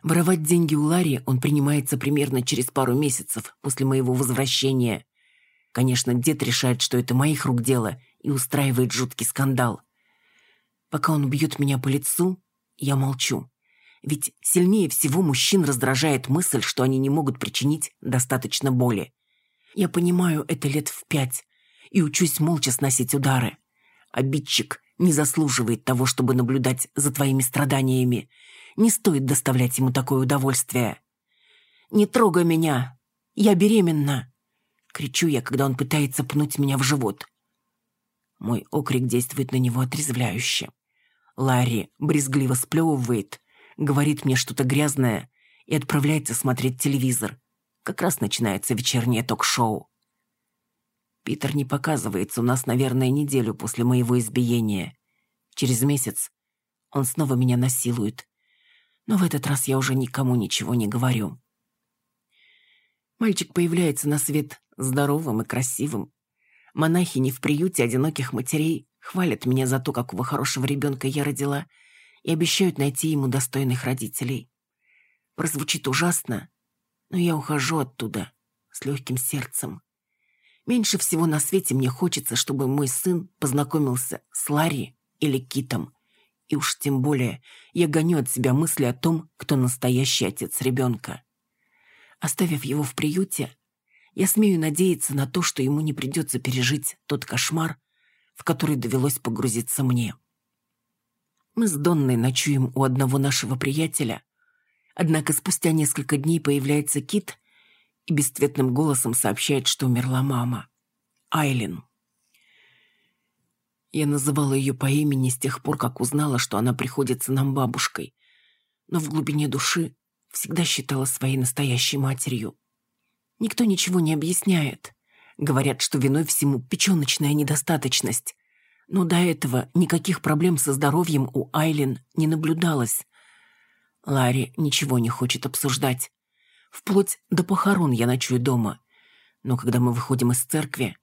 Воровать деньги у Ларри он принимается примерно через пару месяцев после моего возвращения. Конечно, дед решает, что это моих рук дело, и устраивает жуткий скандал. Пока он бьет меня по лицу, я молчу. Ведь сильнее всего мужчин раздражает мысль, что они не могут причинить достаточно боли. Я понимаю это лет в пять и учусь молча сносить удары. Обидчик не заслуживает того, чтобы наблюдать за твоими страданиями. Не стоит доставлять ему такое удовольствие. «Не трогай меня! Я беременна!» Кричу я, когда он пытается пнуть меня в живот. Мой окрик действует на него отрезвляюще. Ларри брезгливо сплевывает, говорит мне что-то грязное и отправляется смотреть телевизор. Как раз начинается вечернее ток-шоу. Питер не показывается у нас, наверное, неделю после моего избиения. Через месяц он снова меня насилует. Но в этот раз я уже никому ничего не говорю. Мальчик появляется на свет здоровым и красивым. Монахини в приюте одиноких матерей хвалят меня за то, какого хорошего ребенка я родила, и обещают найти ему достойных родителей. Прозвучит ужасно, но я ухожу оттуда с легким сердцем. Меньше всего на свете мне хочется, чтобы мой сын познакомился с Ларри или Китом. И уж тем более я гоню от себя мысли о том, кто настоящий отец ребенка. Оставив его в приюте, я смею надеяться на то, что ему не придется пережить тот кошмар, в который довелось погрузиться мне. Мы с Донной ночуем у одного нашего приятеля, однако спустя несколько дней появляется Кит и бесцветным голосом сообщает, что умерла мама. Айлин. Я называла ее по имени с тех пор, как узнала, что она приходится нам бабушкой, но в глубине души всегда считала своей настоящей матерью. Никто ничего не объясняет. Говорят, что виной всему печеночная недостаточность. Но до этого никаких проблем со здоровьем у Айлин не наблюдалось. Ларри ничего не хочет обсуждать. Вплоть до похорон я ночую дома. Но когда мы выходим из церкви,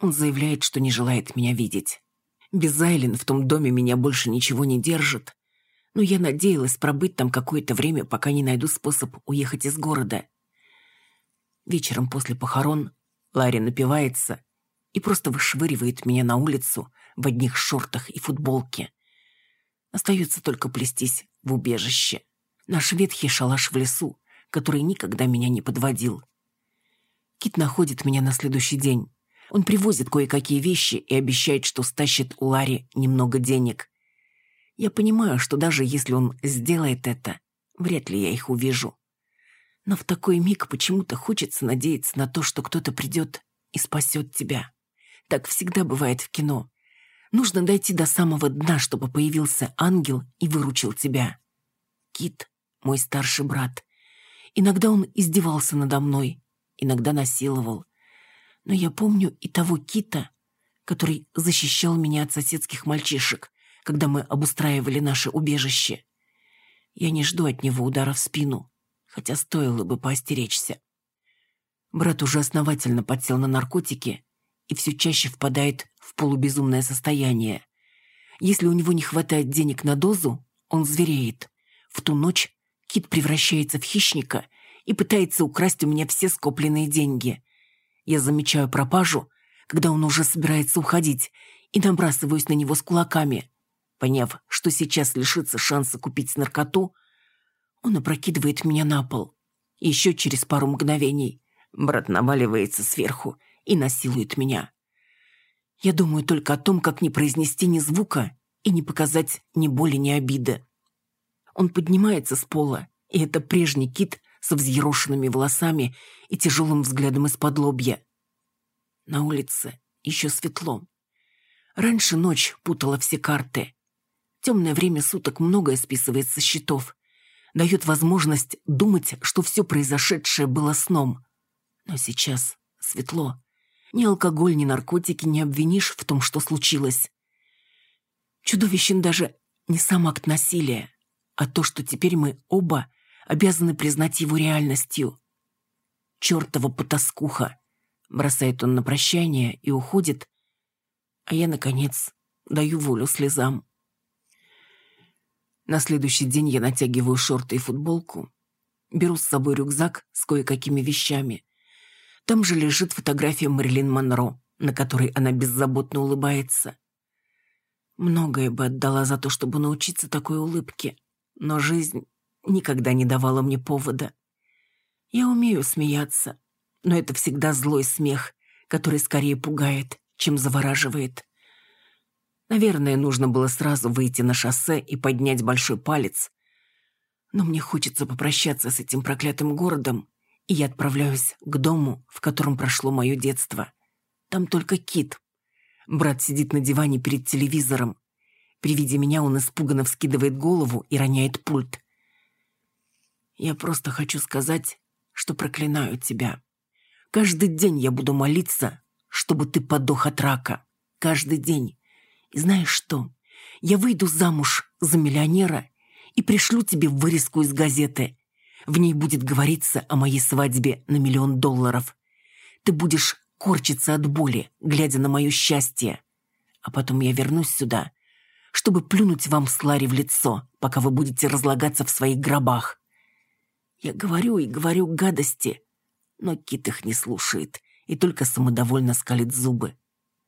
он заявляет, что не желает меня видеть. Без Айлин в том доме меня больше ничего не держит. Но я надеялась пробыть там какое-то время, пока не найду способ уехать из города. Вечером после похорон Ларри напивается и просто вышвыривает меня на улицу в одних шортах и футболке. Остается только плестись в убежище. Наш ветхий шалаш в лесу, который никогда меня не подводил. Кит находит меня на следующий день. Он привозит кое-какие вещи и обещает, что стащит у Ларри немного денег. Я понимаю, что даже если он сделает это, вряд ли я их увижу. Но в такой миг почему-то хочется надеяться на то, что кто-то придет и спасет тебя. Так всегда бывает в кино. Нужно дойти до самого дна, чтобы появился ангел и выручил тебя. Кит — мой старший брат. Иногда он издевался надо мной, иногда насиловал. Но я помню и того Кита, который защищал меня от соседских мальчишек, когда мы обустраивали наше убежище. Я не жду от него удара в спину, хотя стоило бы поостеречься. Брат уже основательно подсел на наркотики и все чаще впадает в полубезумное состояние. Если у него не хватает денег на дозу, он звереет. В ту ночь Кит превращается в хищника и пытается украсть у меня все скопленные деньги. Я замечаю пропажу, когда он уже собирается уходить, и набрасываюсь на него с кулаками. Поняв, что сейчас лишится шанса купить наркоту, он опрокидывает меня на пол. Еще через пару мгновений брат наваливается сверху и насилует меня. Я думаю только о том, как не произнести ни звука и не показать ни боли, ни обиды. Он поднимается с пола, и это прежний кит со взъерошенными волосами и тяжелым взглядом из-под лобья. На улице еще светло. Раньше ночь путала все карты. Темное время суток многое списывает со счетов. Дает возможность думать, что все произошедшее было сном. Но сейчас светло. Ни алкоголь, ни наркотики не обвинишь в том, что случилось. Чудовищен даже не сам акт насилия, а то, что теперь мы оба обязаны признать его реальностью. «Чертова потаскуха!» Бросает он на прощание и уходит, а я, наконец, даю волю слезам. На следующий день я натягиваю шорты и футболку, беру с собой рюкзак с кое-какими вещами. Там же лежит фотография Мэрилин Монро, на которой она беззаботно улыбается. Многое бы отдала за то, чтобы научиться такой улыбке, но жизнь никогда не давала мне повода. Я умею смеяться, но это всегда злой смех, который скорее пугает, чем завораживает. Наверное, нужно было сразу выйти на шоссе и поднять большой палец. Но мне хочется попрощаться с этим проклятым городом, и я отправляюсь к дому, в котором прошло мое детство. Там только Кит. Брат сидит на диване перед телевизором. При виде меня он испуганно вскидывает голову и роняет пульт. Я просто хочу сказать, что проклинаю тебя. Каждый день я буду молиться, чтобы ты подох от рака. Каждый день. И знаешь что? Я выйду замуж за миллионера и пришлю тебе вырезку из газеты. В ней будет говориться о моей свадьбе на миллион долларов. Ты будешь корчиться от боли, глядя на мое счастье. А потом я вернусь сюда, чтобы плюнуть вам с Ларри в лицо, пока вы будете разлагаться в своих гробах. Я говорю и говорю гадости, но Кит их не слушает и только самодовольно скалит зубы.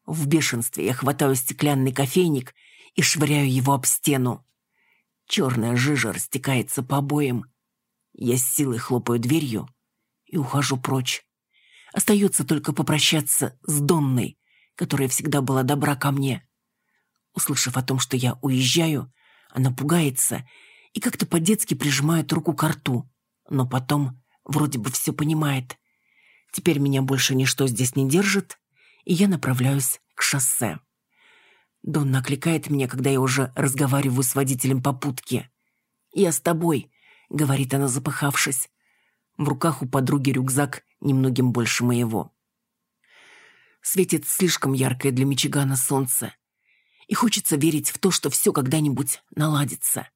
В бешенстве я хватаю стеклянный кофейник и швыряю его об стену. Черная жижа растекается по обоям. Я с силой хлопаю дверью и ухожу прочь. Остается только попрощаться с Донной, которая всегда была добра ко мне. Услышав о том, что я уезжаю, она пугается и как-то по-детски прижимает руку к рту, но потом вроде бы все понимает. Теперь меня больше ничто здесь не держит, и я направляюсь к шоссе. Донна окликает меня, когда я уже разговариваю с водителем попутки. «Я с тобой», — говорит она, запыхавшись. В руках у подруги рюкзак немногим больше моего. Светит слишком яркое для Мичигана солнце. И хочется верить в то, что все когда-нибудь наладится.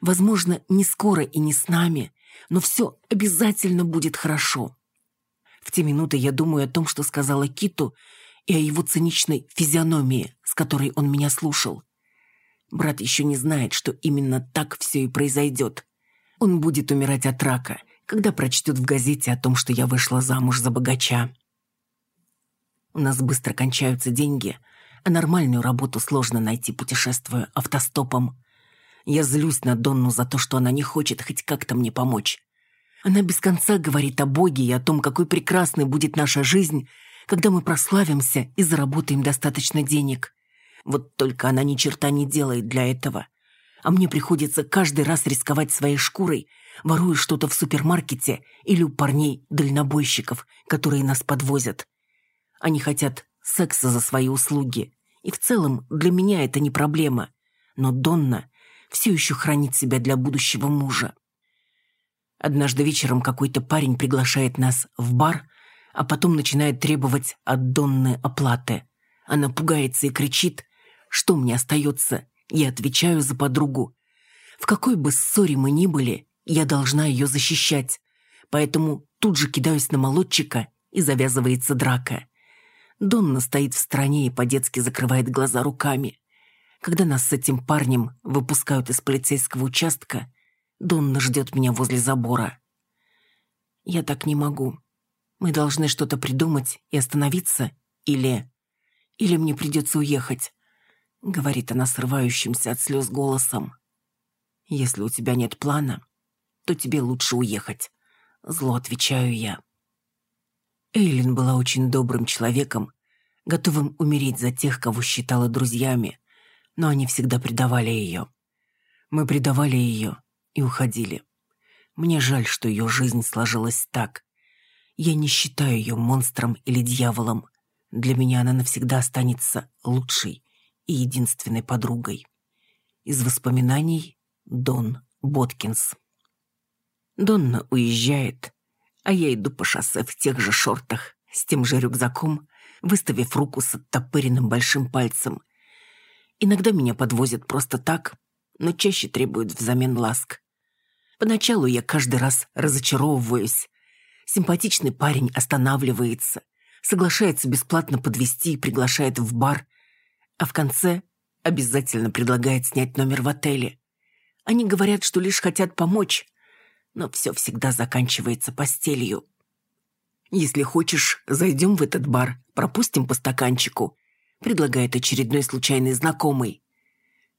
Возможно, не скоро и не с нами, но все обязательно будет хорошо. В те минуты я думаю о том, что сказала Киту, и о его циничной физиономии, с которой он меня слушал. Брат еще не знает, что именно так все и произойдет. Он будет умирать от рака, когда прочтет в газете о том, что я вышла замуж за богача. У нас быстро кончаются деньги, а нормальную работу сложно найти, путешествуя автостопом. Я злюсь на Донну за то, что она не хочет хоть как-то мне помочь. Она без конца говорит о Боге и о том, какой прекрасной будет наша жизнь, когда мы прославимся и заработаем достаточно денег. Вот только она ни черта не делает для этого. А мне приходится каждый раз рисковать своей шкурой, воруя что-то в супермаркете или у парней-дальнобойщиков, которые нас подвозят. Они хотят секса за свои услуги. И в целом для меня это не проблема. Но Донна все еще хранит себя для будущего мужа. Однажды вечером какой-то парень приглашает нас в бар, а потом начинает требовать от Донны оплаты. Она пугается и кричит, что мне остается. Я отвечаю за подругу. В какой бы ссоре мы ни были, я должна ее защищать. Поэтому тут же кидаюсь на молодчика, и завязывается драка. Донна стоит в стороне и по-детски закрывает глаза руками. Когда нас с этим парнем выпускают из полицейского участка, Донна ждет меня возле забора. Я так не могу. Мы должны что-то придумать и остановиться, или... Или мне придется уехать, — говорит она срывающимся от слез голосом. Если у тебя нет плана, то тебе лучше уехать. Зло отвечаю я. Эйлин была очень добрым человеком, готовым умереть за тех, кого считала друзьями, но они всегда предавали ее. Мы предавали ее и уходили. Мне жаль, что ее жизнь сложилась так. Я не считаю ее монстром или дьяволом. Для меня она навсегда останется лучшей и единственной подругой. Из воспоминаний Дон Боткинс. Донна уезжает, а я иду по шоссе в тех же шортах, с тем же рюкзаком, выставив руку с оттопыренным большим пальцем, Иногда меня подвозят просто так, но чаще требуют взамен ласк. Поначалу я каждый раз разочаровываюсь. Симпатичный парень останавливается, соглашается бесплатно подвести и приглашает в бар, а в конце обязательно предлагает снять номер в отеле. Они говорят, что лишь хотят помочь, но все всегда заканчивается постелью. Если хочешь, зайдем в этот бар, пропустим по стаканчику предлагает очередной случайный знакомый.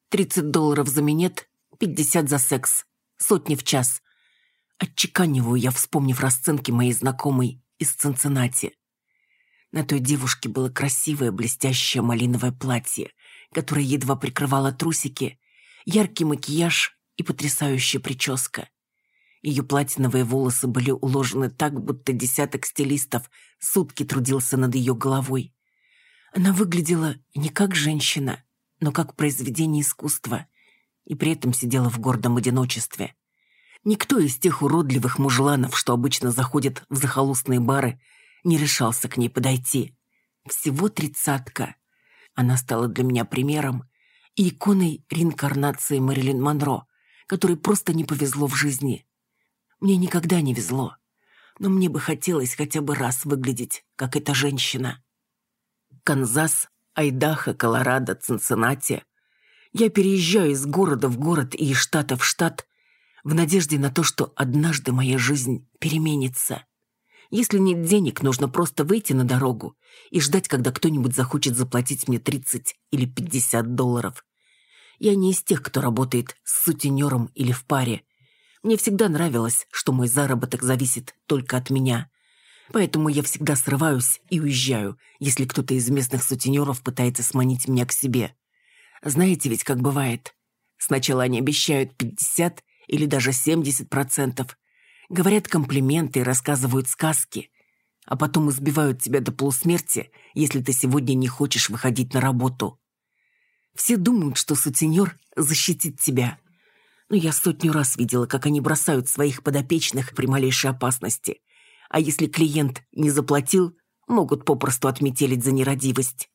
Тридцать долларов за минет, пятьдесят за секс, сотни в час. Отчеканиваю я, вспомнив расценки моей знакомой из Цинциннати. На той девушке было красивое блестящее малиновое платье, которое едва прикрывало трусики, яркий макияж и потрясающая прическа. Ее платиновые волосы были уложены так, будто десяток стилистов сутки трудился над ее головой. Она выглядела не как женщина, но как произведение искусства, и при этом сидела в гордом одиночестве. Никто из тех уродливых мужланов, что обычно заходят в захолустные бары, не решался к ней подойти. Всего тридцатка. Она стала для меня примером и иконой реинкарнации Мэрилин Монро, которой просто не повезло в жизни. Мне никогда не везло, но мне бы хотелось хотя бы раз выглядеть, как эта женщина. Канзас, Айдахо, Колорадо, Цинциннати. Я переезжаю из города в город и из штата в штат в надежде на то, что однажды моя жизнь переменится. Если нет денег, нужно просто выйти на дорогу и ждать, когда кто-нибудь захочет заплатить мне 30 или 50 долларов. Я не из тех, кто работает с сутенером или в паре. Мне всегда нравилось, что мой заработок зависит только от меня. Поэтому я всегда срываюсь и уезжаю, если кто-то из местных сутенеров пытается сманить меня к себе. Знаете ведь, как бывает. Сначала они обещают 50 или даже 70%, говорят комплименты и рассказывают сказки, а потом избивают тебя до полусмерти, если ты сегодня не хочешь выходить на работу. Все думают, что сутенер защитит тебя. Но я сотню раз видела, как они бросают своих подопечных при малейшей опасности. А если клиент не заплатил, могут попросту отметелить за нерадивость.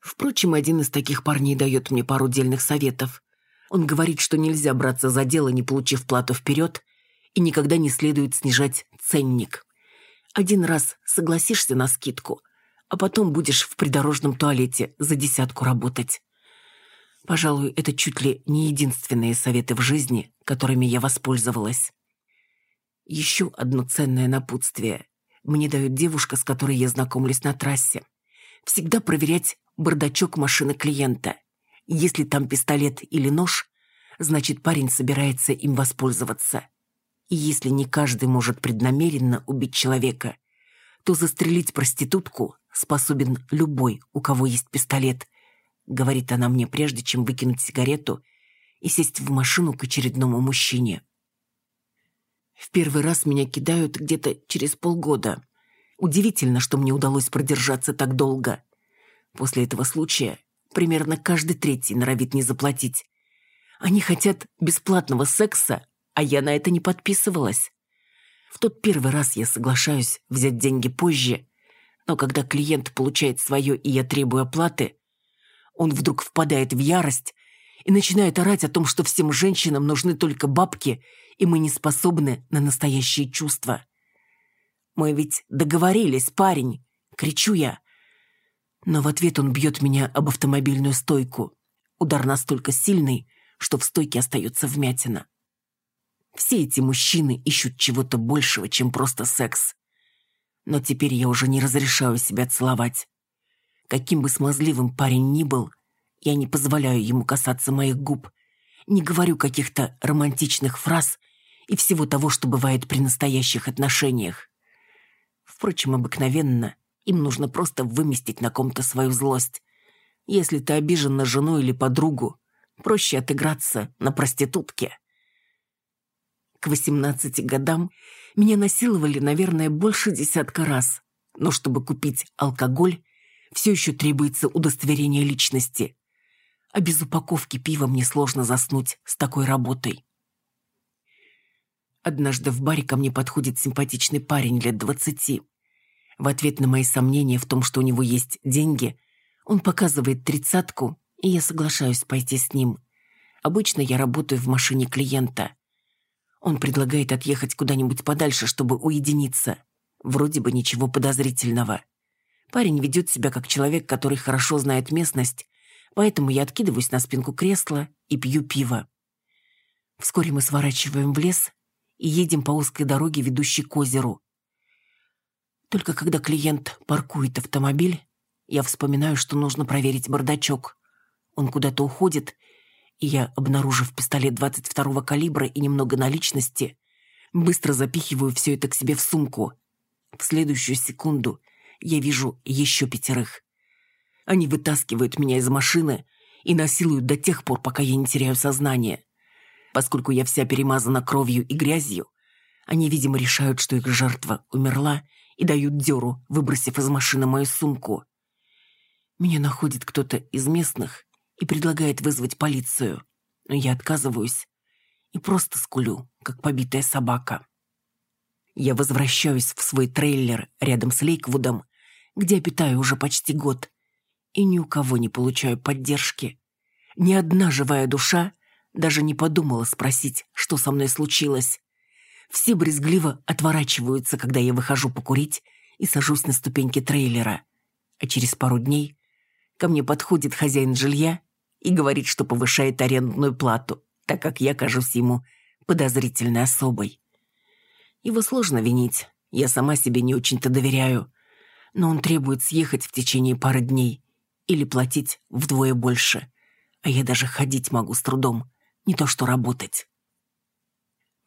Впрочем, один из таких парней дает мне пару дельных советов. Он говорит, что нельзя браться за дело, не получив плату вперед, и никогда не следует снижать ценник. Один раз согласишься на скидку, а потом будешь в придорожном туалете за десятку работать. Пожалуй, это чуть ли не единственные советы в жизни, которыми я воспользовалась. Еще одно ценное напутствие мне дает девушка, с которой я знакомлюсь на трассе. Всегда проверять бардачок машины клиента. Если там пистолет или нож, значит парень собирается им воспользоваться. И если не каждый может преднамеренно убить человека, то застрелить проститутку способен любой, у кого есть пистолет, говорит она мне прежде, чем выкинуть сигарету и сесть в машину к очередному мужчине. В первый раз меня кидают где-то через полгода. Удивительно, что мне удалось продержаться так долго. После этого случая примерно каждый третий норовит не заплатить. Они хотят бесплатного секса, а я на это не подписывалась. В тот первый раз я соглашаюсь взять деньги позже, но когда клиент получает свое и я требую оплаты, он вдруг впадает в ярость и начинает орать о том, что всем женщинам нужны только бабки, и мы не способны на настоящие чувства. «Мы ведь договорились, парень!» — кричу я. Но в ответ он бьет меня об автомобильную стойку. Удар настолько сильный, что в стойке остается вмятина. Все эти мужчины ищут чего-то большего, чем просто секс. Но теперь я уже не разрешаю себя целовать. Каким бы смазливым парень ни был, я не позволяю ему касаться моих губ, не говорю каких-то романтичных фраз и всего того, что бывает при настоящих отношениях. Впрочем, обыкновенно им нужно просто выместить на ком-то свою злость. Если ты обижен на жену или подругу, проще отыграться на проститутке. К 18 годам меня насиловали, наверное, больше десятка раз. Но чтобы купить алкоголь, все еще требуется удостоверение личности. А без упаковки пива мне сложно заснуть с такой работой. Однажды в баре ко мне подходит симпатичный парень лет двадцати. В ответ на мои сомнения в том, что у него есть деньги, он показывает тридцатку, и я соглашаюсь пойти с ним. Обычно я работаю в машине клиента. Он предлагает отъехать куда-нибудь подальше, чтобы уединиться. Вроде бы ничего подозрительного. Парень ведет себя как человек, который хорошо знает местность, поэтому я откидываюсь на спинку кресла и пью пиво. Вскоре мы сворачиваем в лес и едем по узкой дороге, ведущей к озеру. Только когда клиент паркует автомобиль, я вспоминаю, что нужно проверить бардачок. Он куда-то уходит, и я, обнаружив пистолет 22-го калибра и немного наличности, быстро запихиваю все это к себе в сумку. В следующую секунду я вижу еще пятерых. Они вытаскивают меня из машины и насилуют до тех пор, пока я не теряю сознание. Поскольку я вся перемазана кровью и грязью, они, видимо, решают, что их жертва умерла, и дают дёру, выбросив из машины мою сумку. Меня находит кто-то из местных и предлагает вызвать полицию. Но я отказываюсь и просто скулю, как побитая собака. Я возвращаюсь в свой трейлер рядом с Лейквудом, где обитаю уже почти год, и ни у кого не получаю поддержки. Ни одна живая душа даже не подумала спросить, что со мной случилось. Все брезгливо отворачиваются, когда я выхожу покурить и сажусь на ступеньки трейлера. А через пару дней ко мне подходит хозяин жилья и говорит, что повышает арендную плату, так как я кажусь ему подозрительной особой. Его сложно винить, я сама себе не очень-то доверяю, но он требует съехать в течение пары дней или платить вдвое больше, а я даже ходить могу с трудом, не то что работать.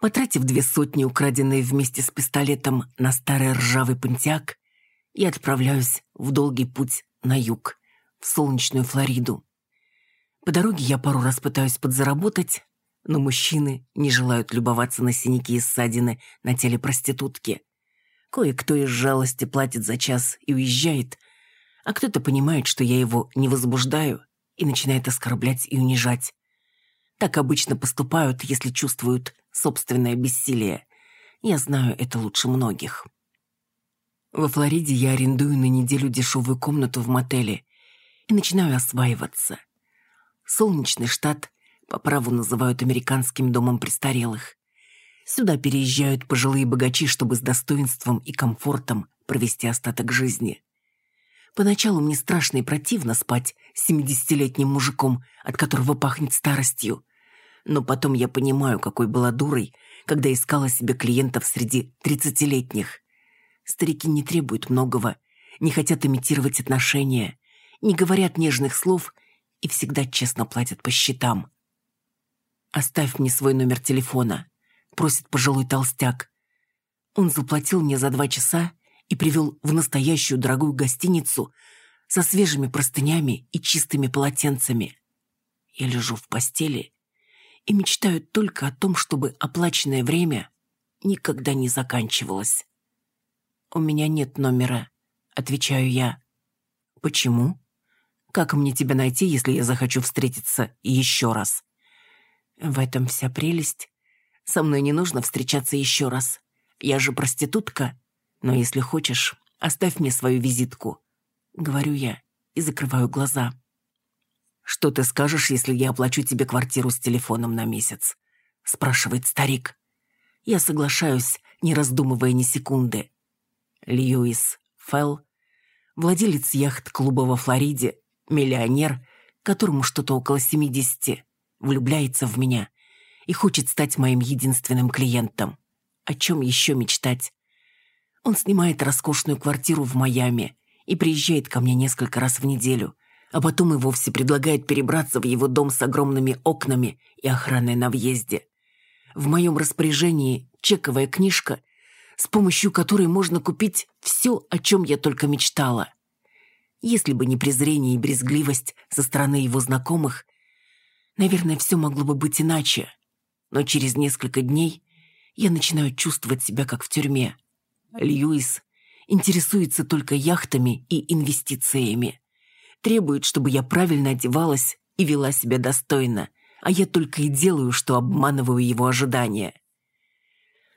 Потратив две сотни, украденные вместе с пистолетом на старый ржавый пантеак, я отправляюсь в долгий путь на юг, в солнечную Флориду. По дороге я пару раз пытаюсь подзаработать, но мужчины не желают любоваться на синяки и ссадины на теле проститутки. Кое-кто из жалости платит за час и уезжает, а кто-то понимает, что я его не возбуждаю и начинает оскорблять и унижать. Так обычно поступают, если чувствуют собственное бессилие. Я знаю это лучше многих. Во Флориде я арендую на неделю дешевую комнату в мотеле и начинаю осваиваться. Солнечный штат по праву называют американским домом престарелых. Сюда переезжают пожилые богачи, чтобы с достоинством и комфортом провести остаток жизни. Поначалу мне страшно и противно спать с семидесятилетним мужиком, от которого пахнет старостью. Но потом я понимаю, какой была дурой, когда искала себе клиентов среди тридцатилетних. Старики не требуют многого, не хотят имитировать отношения, не говорят нежных слов и всегда честно платят по счетам. «Оставь мне свой номер телефона», — просит пожилой толстяк. Он заплатил мне за два часа и привел в настоящую дорогую гостиницу со свежими простынями и чистыми полотенцами. Я лежу в постели и мечтаю только о том, чтобы оплаченное время никогда не заканчивалось. «У меня нет номера», — отвечаю я. «Почему? Как мне тебя найти, если я захочу встретиться еще раз?» В этом вся прелесть. Со мной не нужно встречаться еще раз. Я же проститутка. Но если хочешь, оставь мне свою визитку. Говорю я и закрываю глаза. «Что ты скажешь, если я оплачу тебе квартиру с телефоном на месяц?» спрашивает старик. Я соглашаюсь, не раздумывая ни секунды. Льюис Фелл, владелец яхт-клуба во Флориде, миллионер, которому что-то около семидесяти, влюбляется в меня и хочет стать моим единственным клиентом. О чем еще мечтать? Он снимает роскошную квартиру в Майами и приезжает ко мне несколько раз в неделю, а потом и вовсе предлагает перебраться в его дом с огромными окнами и охраной на въезде. В моем распоряжении чековая книжка, с помощью которой можно купить все, о чем я только мечтала. Если бы не презрение и брезгливость со стороны его знакомых, Наверное, все могло бы быть иначе. Но через несколько дней я начинаю чувствовать себя как в тюрьме. Льюис интересуется только яхтами и инвестициями. Требует, чтобы я правильно одевалась и вела себя достойно, а я только и делаю, что обманываю его ожидания.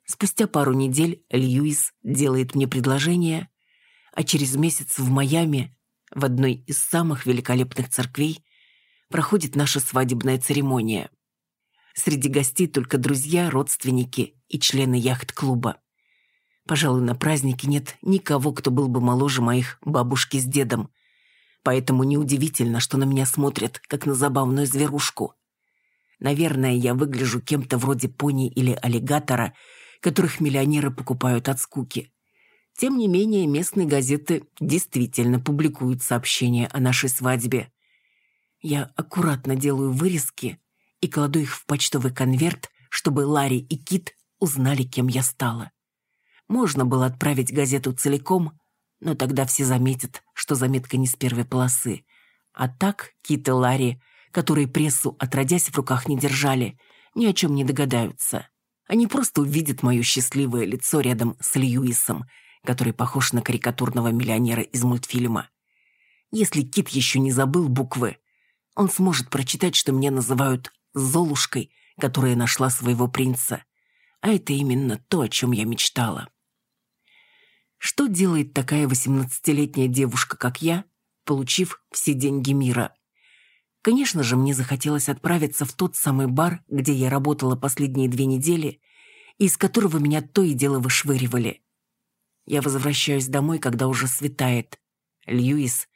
Спустя пару недель Льюис делает мне предложение, а через месяц в Майами, в одной из самых великолепных церквей, проходит наша свадебная церемония. Среди гостей только друзья, родственники и члены яхт-клуба. Пожалуй, на празднике нет никого, кто был бы моложе моих бабушки с дедом. Поэтому неудивительно, что на меня смотрят, как на забавную зверушку. Наверное, я выгляжу кем-то вроде пони или аллигатора, которых миллионеры покупают от скуки. Тем не менее, местные газеты действительно публикуют сообщения о нашей свадьбе. Я аккуратно делаю вырезки и кладу их в почтовый конверт, чтобы Ларри и Кит узнали, кем я стала. Можно было отправить газету целиком, но тогда все заметят, что заметка не с первой полосы. А так Кит и Ларри, которые прессу отродясь в руках не держали, ни о чем не догадаются. Они просто увидят мое счастливое лицо рядом с Льюисом, который похож на карикатурного миллионера из мультфильма. Если Кит еще не забыл буквы, он сможет прочитать, что меня называют «Золушкой», которая нашла своего принца. А это именно то, о чем я мечтала. Что делает такая восемнадцатилетняя девушка, как я, получив все деньги мира? Конечно же, мне захотелось отправиться в тот самый бар, где я работала последние две недели, из которого меня то и дело вышвыривали. Я возвращаюсь домой, когда уже светает. Льюис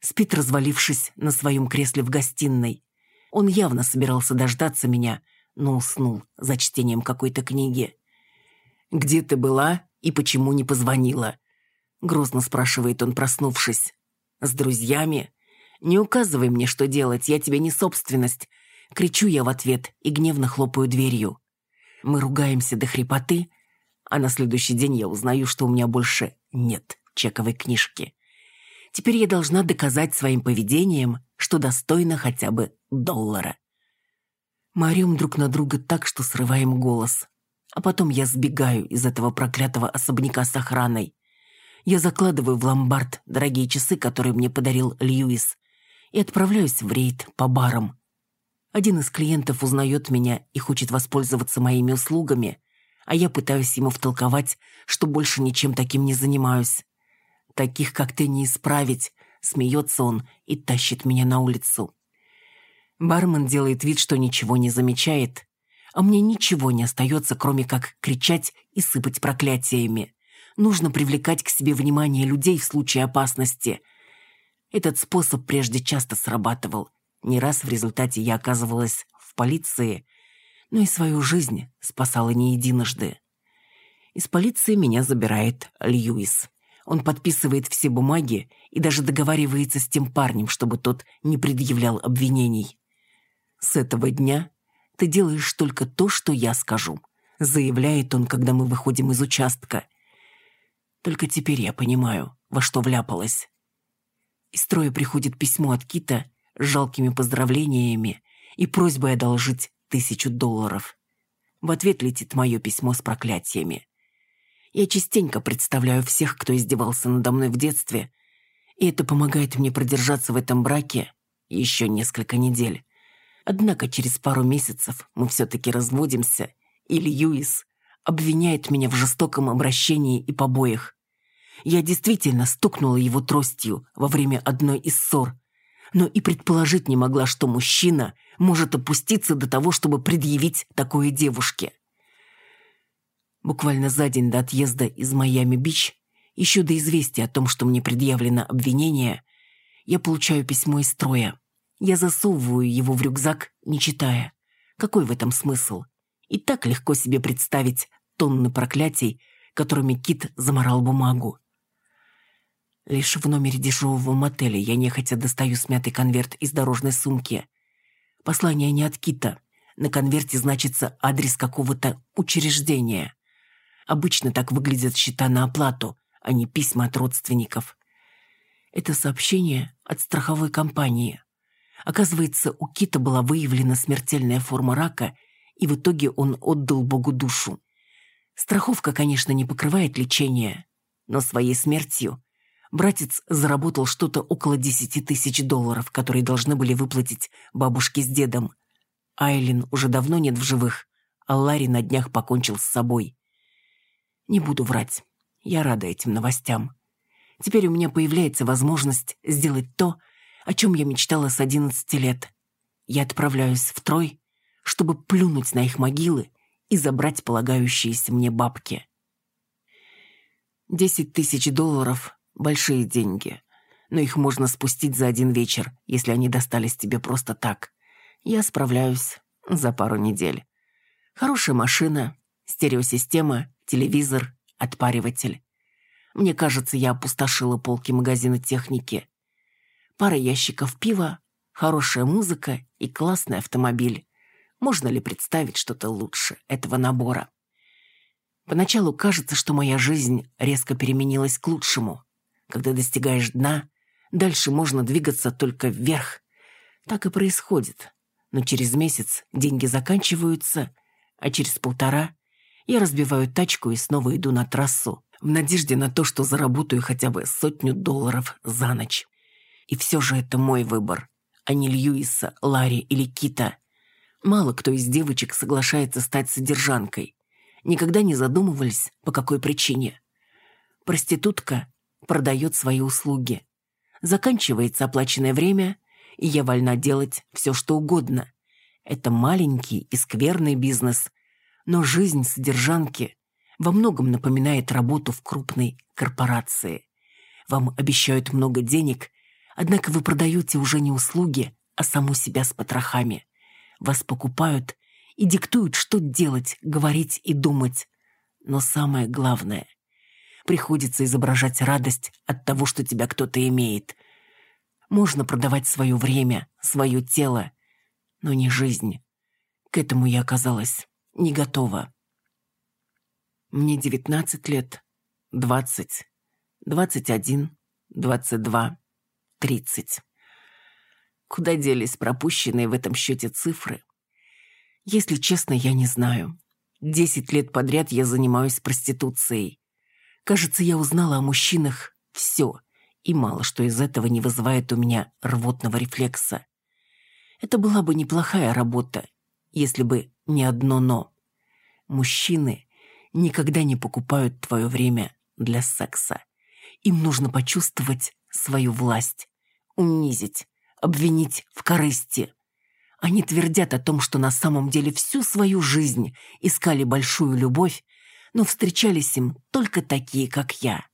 спит, развалившись на своем кресле в гостиной. Он явно собирался дождаться меня, но уснул за чтением какой-то книги. «Где ты была и почему не позвонила?» Грозно спрашивает он, проснувшись. «С друзьями? Не указывай мне, что делать, я тебе не собственность». Кричу я в ответ и гневно хлопаю дверью. Мы ругаемся до хрипоты, а на следующий день я узнаю, что у меня больше нет чековой книжки. Теперь я должна доказать своим поведением, что достойна хотя бы доллара. Мы орем друг на друга так, что срываем голос. А потом я сбегаю из этого проклятого особняка с охраной. Я закладываю в ломбард дорогие часы, которые мне подарил Льюис, и отправляюсь в рейд по барам. Один из клиентов узнает меня и хочет воспользоваться моими услугами, а я пытаюсь ему втолковать, что больше ничем таким не занимаюсь. Таких, как ты, не исправить, смеется он и тащит меня на улицу. Бармен делает вид, что ничего не замечает, а мне ничего не остается, кроме как кричать и сыпать проклятиями. Нужно привлекать к себе внимание людей в случае опасности. Этот способ прежде часто срабатывал. Не раз в результате я оказывалась в полиции – но и свою жизнь спасала не единожды. Из полиции меня забирает Льюис. Он подписывает все бумаги и даже договаривается с тем парнем, чтобы тот не предъявлял обвинений. «С этого дня ты делаешь только то, что я скажу», заявляет он, когда мы выходим из участка. Только теперь я понимаю, во что вляпалась. Из строя приходит письмо от Кита с жалкими поздравлениями и просьбой одолжить тысячу долларов. В ответ летит мое письмо с проклятиями. Я частенько представляю всех, кто издевался надо мной в детстве, и это помогает мне продержаться в этом браке еще несколько недель. Однако через пару месяцев мы все-таки разводимся, и Льюис обвиняет меня в жестоком обращении и побоях. Я действительно стукнула его тростью во время одной из ссор, но и предположить не могла, что мужчина может опуститься до того, чтобы предъявить такое девушке. Буквально за день до отъезда из Майами-Бич, еще до известия о том, что мне предъявлено обвинение, я получаю письмо из строя. Я засовываю его в рюкзак, не читая. Какой в этом смысл? И так легко себе представить тонны проклятий, которыми Кит заморал бумагу. Лишь в номере дешевого мотеля я нехотя достаю смятый конверт из дорожной сумки. Послание не от Кита. На конверте значится адрес какого-то учреждения. Обычно так выглядят счета на оплату, а не письма от родственников. Это сообщение от страховой компании. Оказывается, у Кита была выявлена смертельная форма рака, и в итоге он отдал Богу душу. Страховка, конечно, не покрывает лечение, но своей смертью Братец заработал что-то около десяти тысяч долларов, которые должны были выплатить бабушке с дедом. Айлин уже давно нет в живых, а Ларри на днях покончил с собой. Не буду врать, я рада этим новостям. Теперь у меня появляется возможность сделать то, о чем я мечтала с одиннадцати лет. Я отправляюсь в Трой, чтобы плюнуть на их могилы и забрать полагающиеся мне бабки. Десять тысяч долларов Большие деньги. Но их можно спустить за один вечер, если они достались тебе просто так. Я справляюсь за пару недель. Хорошая машина, стереосистема, телевизор, отпариватель. Мне кажется, я опустошила полки магазина техники. Пара ящиков пива, хорошая музыка и классный автомобиль. Можно ли представить что-то лучше этого набора? Поначалу кажется, что моя жизнь резко переменилась к лучшему. Когда достигаешь дна, дальше можно двигаться только вверх. Так и происходит. Но через месяц деньги заканчиваются, а через полтора я разбиваю тачку и снова иду на трассу в надежде на то, что заработаю хотя бы сотню долларов за ночь. И все же это мой выбор, а не Льюиса, Ларри или Кита. Мало кто из девочек соглашается стать содержанкой. никогда не задумывались, по какой причине. Проститутка продает свои услуги. Заканчивается оплаченное время, и я вольна делать все, что угодно. Это маленький и скверный бизнес, но жизнь содержанки во многом напоминает работу в крупной корпорации. Вам обещают много денег, однако вы продаете уже не услуги, а саму себя с потрохами. Вас покупают и диктуют, что делать, говорить и думать. Но самое главное — приходится изображать радость от того, что тебя кто-то имеет. Можно продавать свое время, свое тело, но не жизнь. К этому я оказалась не готова. Мне девятнадцать лет, двадцать, двадцать один, двадцать два, тридцать. Куда делись пропущенные в этом счете цифры? Если честно, я не знаю. Десять лет подряд я занимаюсь проституцией. Кажется, я узнала о мужчинах все, и мало что из этого не вызывает у меня рвотного рефлекса. Это была бы неплохая работа, если бы не одно «но». Мужчины никогда не покупают твое время для секса. Им нужно почувствовать свою власть, унизить, обвинить в корысти. Они твердят о том, что на самом деле всю свою жизнь искали большую любовь, но встречались им только такие, как я.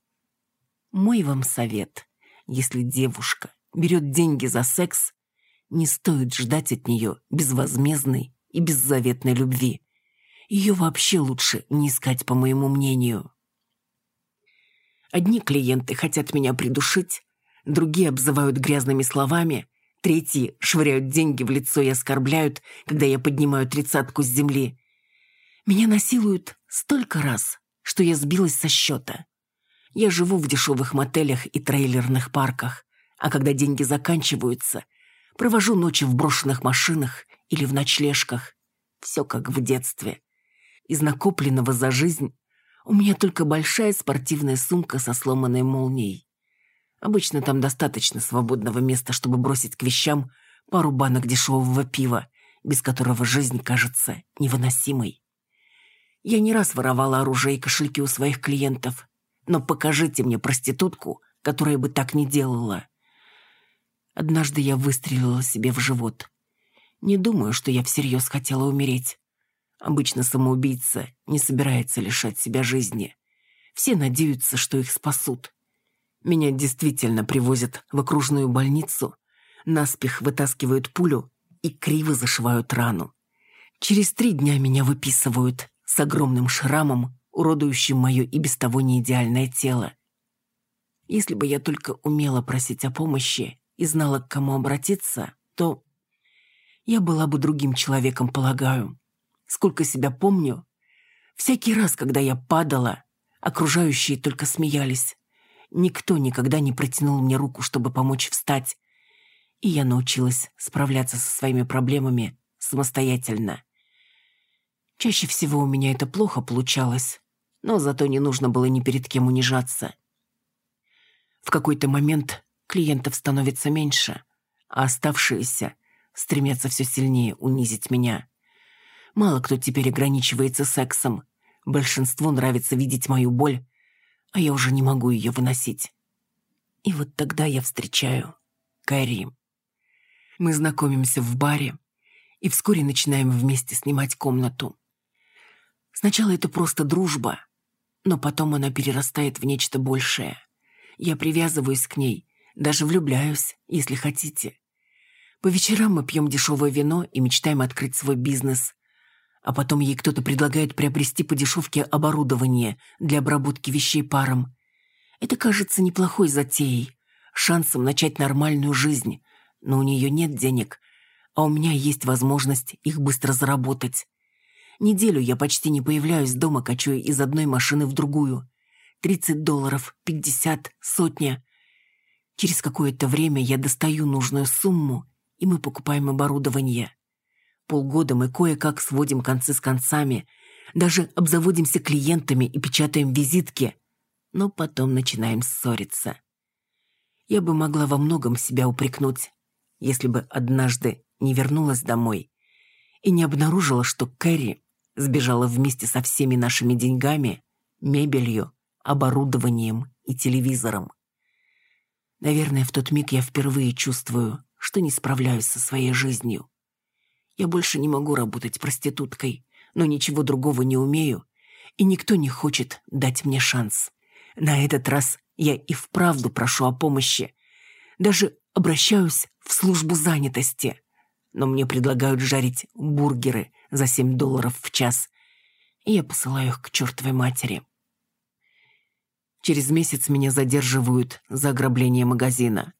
Мой вам совет. Если девушка берет деньги за секс, не стоит ждать от нее безвозмездной и беззаветной любви. Ее вообще лучше не искать, по моему мнению. Одни клиенты хотят меня придушить, другие обзывают грязными словами, Третьи швыряют деньги в лицо и оскорбляют, когда я поднимаю тридцатку с земли. Меня насилуют столько раз, что я сбилась со счета. Я живу в дешевых мотелях и трейлерных парках, а когда деньги заканчиваются, провожу ночи в брошенных машинах или в ночлежках. Все как в детстве. Из накопленного за жизнь у меня только большая спортивная сумка со сломанной молнией. Обычно там достаточно свободного места, чтобы бросить к вещам пару банок дешевого пива, без которого жизнь кажется невыносимой. Я не раз воровала оружие и кошельки у своих клиентов, но покажите мне проститутку, которая бы так не делала. Однажды я выстрелила себе в живот. Не думаю, что я всерьез хотела умереть. Обычно самоубийца не собирается лишать себя жизни. Все надеются, что их спасут. Меня действительно привозят в окружную больницу, наспех вытаскивают пулю и криво зашивают рану. Через три дня меня выписывают с огромным шрамом, уродующим мое и без того неидеальное тело. Если бы я только умела просить о помощи и знала, к кому обратиться, то я была бы другим человеком, полагаю. Сколько себя помню, всякий раз, когда я падала, окружающие только смеялись. Никто никогда не протянул мне руку, чтобы помочь встать. И я научилась справляться со своими проблемами самостоятельно. Чаще всего у меня это плохо получалось, но зато не нужно было ни перед кем унижаться. В какой-то момент клиентов становится меньше, а оставшиеся стремятся все сильнее унизить меня. Мало кто теперь ограничивается сексом. Большинству нравится видеть мою боль а я уже не могу ее выносить. И вот тогда я встречаю Кайри. Мы знакомимся в баре и вскоре начинаем вместе снимать комнату. Сначала это просто дружба, но потом она перерастает в нечто большее. Я привязываюсь к ней, даже влюбляюсь, если хотите. По вечерам мы пьем дешевое вино и мечтаем открыть свой бизнес а потом ей кто-то предлагает приобрести по дешевке оборудование для обработки вещей паром. Это кажется неплохой затеей, шансом начать нормальную жизнь, но у нее нет денег, а у меня есть возможность их быстро заработать. Неделю я почти не появляюсь дома, качуя из одной машины в другую. Тридцать долларов, пятьдесят, сотня. Через какое-то время я достаю нужную сумму, и мы покупаем оборудование. Полгода мы кое-как сводим концы с концами, даже обзаводимся клиентами и печатаем визитки, но потом начинаем ссориться. Я бы могла во многом себя упрекнуть, если бы однажды не вернулась домой и не обнаружила, что Кэрри сбежала вместе со всеми нашими деньгами, мебелью, оборудованием и телевизором. Наверное, в тот миг я впервые чувствую, что не справляюсь со своей жизнью. Я больше не могу работать проституткой, но ничего другого не умею, и никто не хочет дать мне шанс. На этот раз я и вправду прошу о помощи. Даже обращаюсь в службу занятости. Но мне предлагают жарить бургеры за 7 долларов в час, и я посылаю их к чертовой матери. Через месяц меня задерживают за ограбление магазина.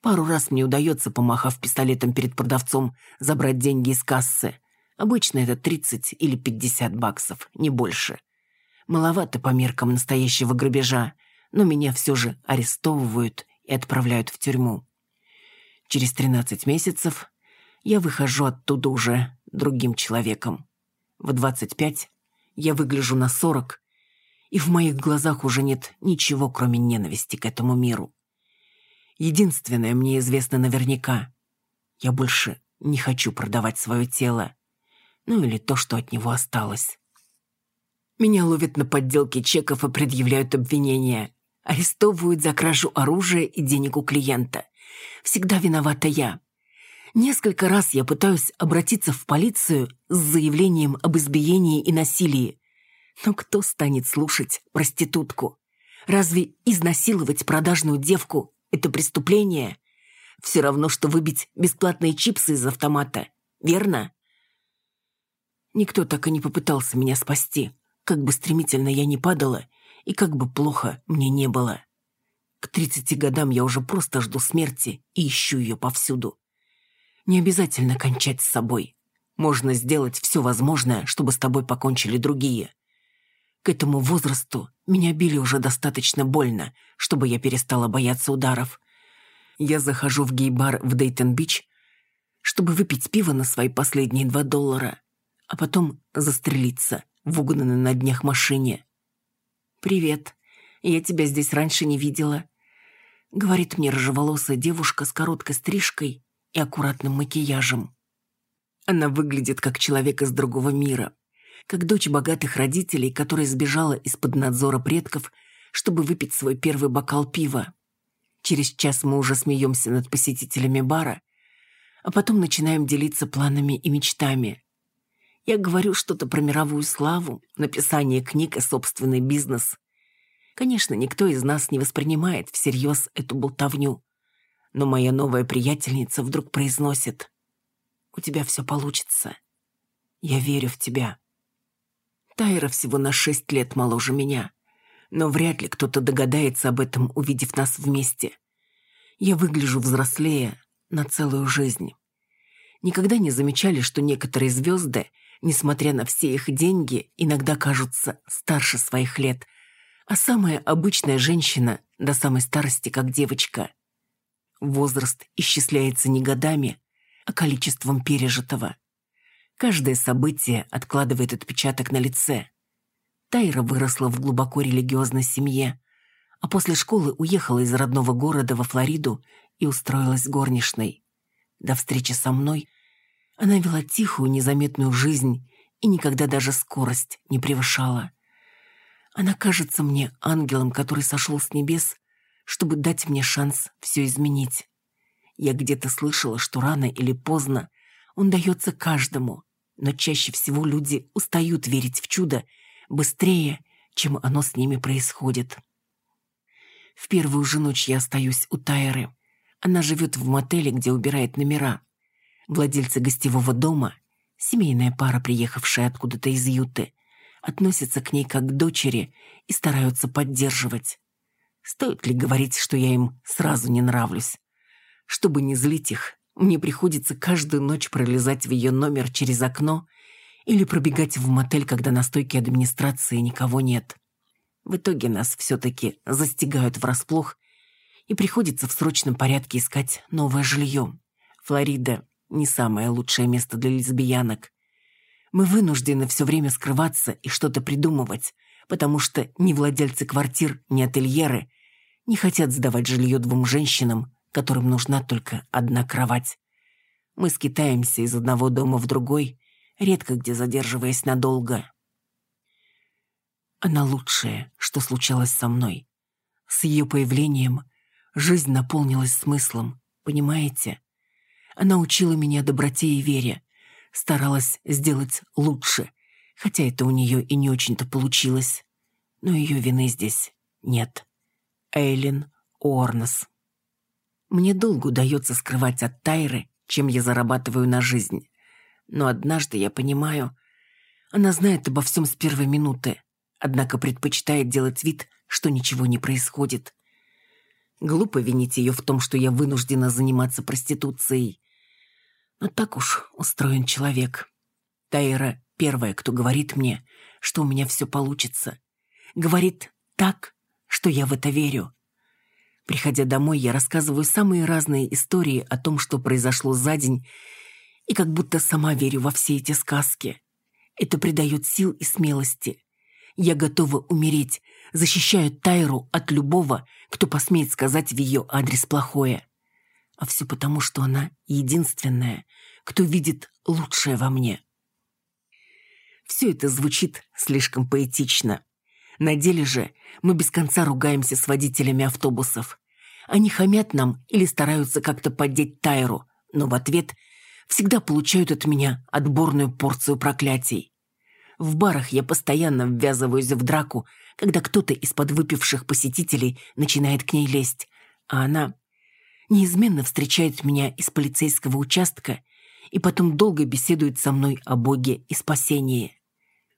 Пару раз мне удается, помахав пистолетом перед продавцом, забрать деньги из кассы. Обычно это 30 или 50 баксов, не больше. Маловато по меркам настоящего грабежа, но меня все же арестовывают и отправляют в тюрьму. Через 13 месяцев я выхожу оттуда уже другим человеком. В 25 я выгляжу на 40 и в моих глазах уже нет ничего, кроме ненависти к этому миру. Единственное мне известно наверняка. Я больше не хочу продавать свое тело. Ну или то, что от него осталось. Меня ловят на подделке чеков и предъявляют обвинения. Арестовывают за кражу оружия и денег у клиента. Всегда виновата я. Несколько раз я пытаюсь обратиться в полицию с заявлением об избиении и насилии. Но кто станет слушать проститутку? Разве изнасиловать продажную девку – это преступление? Все равно, что выбить бесплатные чипсы из автомата, верно? Никто так и не попытался меня спасти, как бы стремительно я не падала и как бы плохо мне не было. К тридцати годам я уже просто жду смерти и ищу ее повсюду. Не обязательно кончать с собой. Можно сделать все возможное, чтобы с тобой покончили другие. К этому возрасту меня били уже достаточно больно, чтобы я перестала бояться ударов. Я захожу в гей-бар в Дейтон-Бич, чтобы выпить пиво на свои последние два доллара, а потом застрелиться в угнанной на днях машине. «Привет. Я тебя здесь раньше не видела», — говорит мне рыжеволосая девушка с короткой стрижкой и аккуратным макияжем. Она выглядит как человек из другого мира как дочь богатых родителей, которая сбежала из-под надзора предков, чтобы выпить свой первый бокал пива. Через час мы уже смеемся над посетителями бара, а потом начинаем делиться планами и мечтами. Я говорю что-то про мировую славу, написание книг и собственный бизнес. Конечно, никто из нас не воспринимает всерьез эту болтовню. Но моя новая приятельница вдруг произносит «У тебя все получится. Я верю в тебя». Тайра всего на шесть лет моложе меня. Но вряд ли кто-то догадается об этом, увидев нас вместе. Я выгляжу взрослее на целую жизнь. Никогда не замечали, что некоторые звезды, несмотря на все их деньги, иногда кажутся старше своих лет, а самая обычная женщина до самой старости как девочка. Возраст исчисляется не годами, а количеством пережитого. Каждое событие откладывает отпечаток на лице. Тайра выросла в глубоко религиозной семье, а после школы уехала из родного города во Флориду и устроилась горничной. До встречи со мной она вела тихую, незаметную жизнь и никогда даже скорость не превышала. Она кажется мне ангелом, который сошел с небес, чтобы дать мне шанс все изменить. Я где-то слышала, что рано или поздно он дается каждому, но чаще всего люди устают верить в чудо быстрее, чем оно с ними происходит. В первую же ночь я остаюсь у Тайры. Она живет в мотеле, где убирает номера. Владельцы гостевого дома, семейная пара, приехавшая откуда-то из Юты, относятся к ней как к дочери и стараются поддерживать. Стоит ли говорить, что я им сразу не нравлюсь? Чтобы не злить их, мне приходится каждую ночь пролезать в ее номер через окно или пробегать в мотель, когда на стойке администрации никого нет. В итоге нас все-таки застигают врасплох, и приходится в срочном порядке искать новое жилье. Флорида – не самое лучшее место для лесбиянок. Мы вынуждены все время скрываться и что-то придумывать, потому что ни владельцы квартир, ни ательеры не хотят сдавать жилье двум женщинам, которым нужна только одна кровать. Мы скитаемся из одного дома в другой, редко где задерживаясь надолго. Она лучшее, что случалось со мной. С ее появлением жизнь наполнилась смыслом, понимаете? Она учила меня доброте и вере, старалась сделать лучше, хотя это у нее и не очень-то получилось. Но ее вины здесь нет. Эйлин Орнос. Мне долго удается скрывать от Тайры, чем я зарабатываю на жизнь. Но однажды я понимаю, она знает обо всем с первой минуты, однако предпочитает делать вид, что ничего не происходит. Глупо винить ее в том, что я вынуждена заниматься проституцией. Но так уж устроен человек. Тайра первая, кто говорит мне, что у меня все получится. Говорит так, что я в это верю. Приходя домой, я рассказываю самые разные истории о том, что произошло за день, и как будто сама верю во все эти сказки. Это придает сил и смелости. Я готова умереть, защищая Тайру от любого, кто посмеет сказать в ее адрес плохое. А все потому, что она единственная, кто видит лучшее во мне. Все это звучит слишком поэтично. На деле же мы без конца ругаемся с водителями автобусов. Они хамят нам или стараются как-то поддеть Тайру, но в ответ всегда получают от меня отборную порцию проклятий. В барах я постоянно ввязываюсь в драку, когда кто-то из подвыпивших посетителей начинает к ней лезть, а она неизменно встречает меня из полицейского участка и потом долго беседует со мной о Боге и спасении.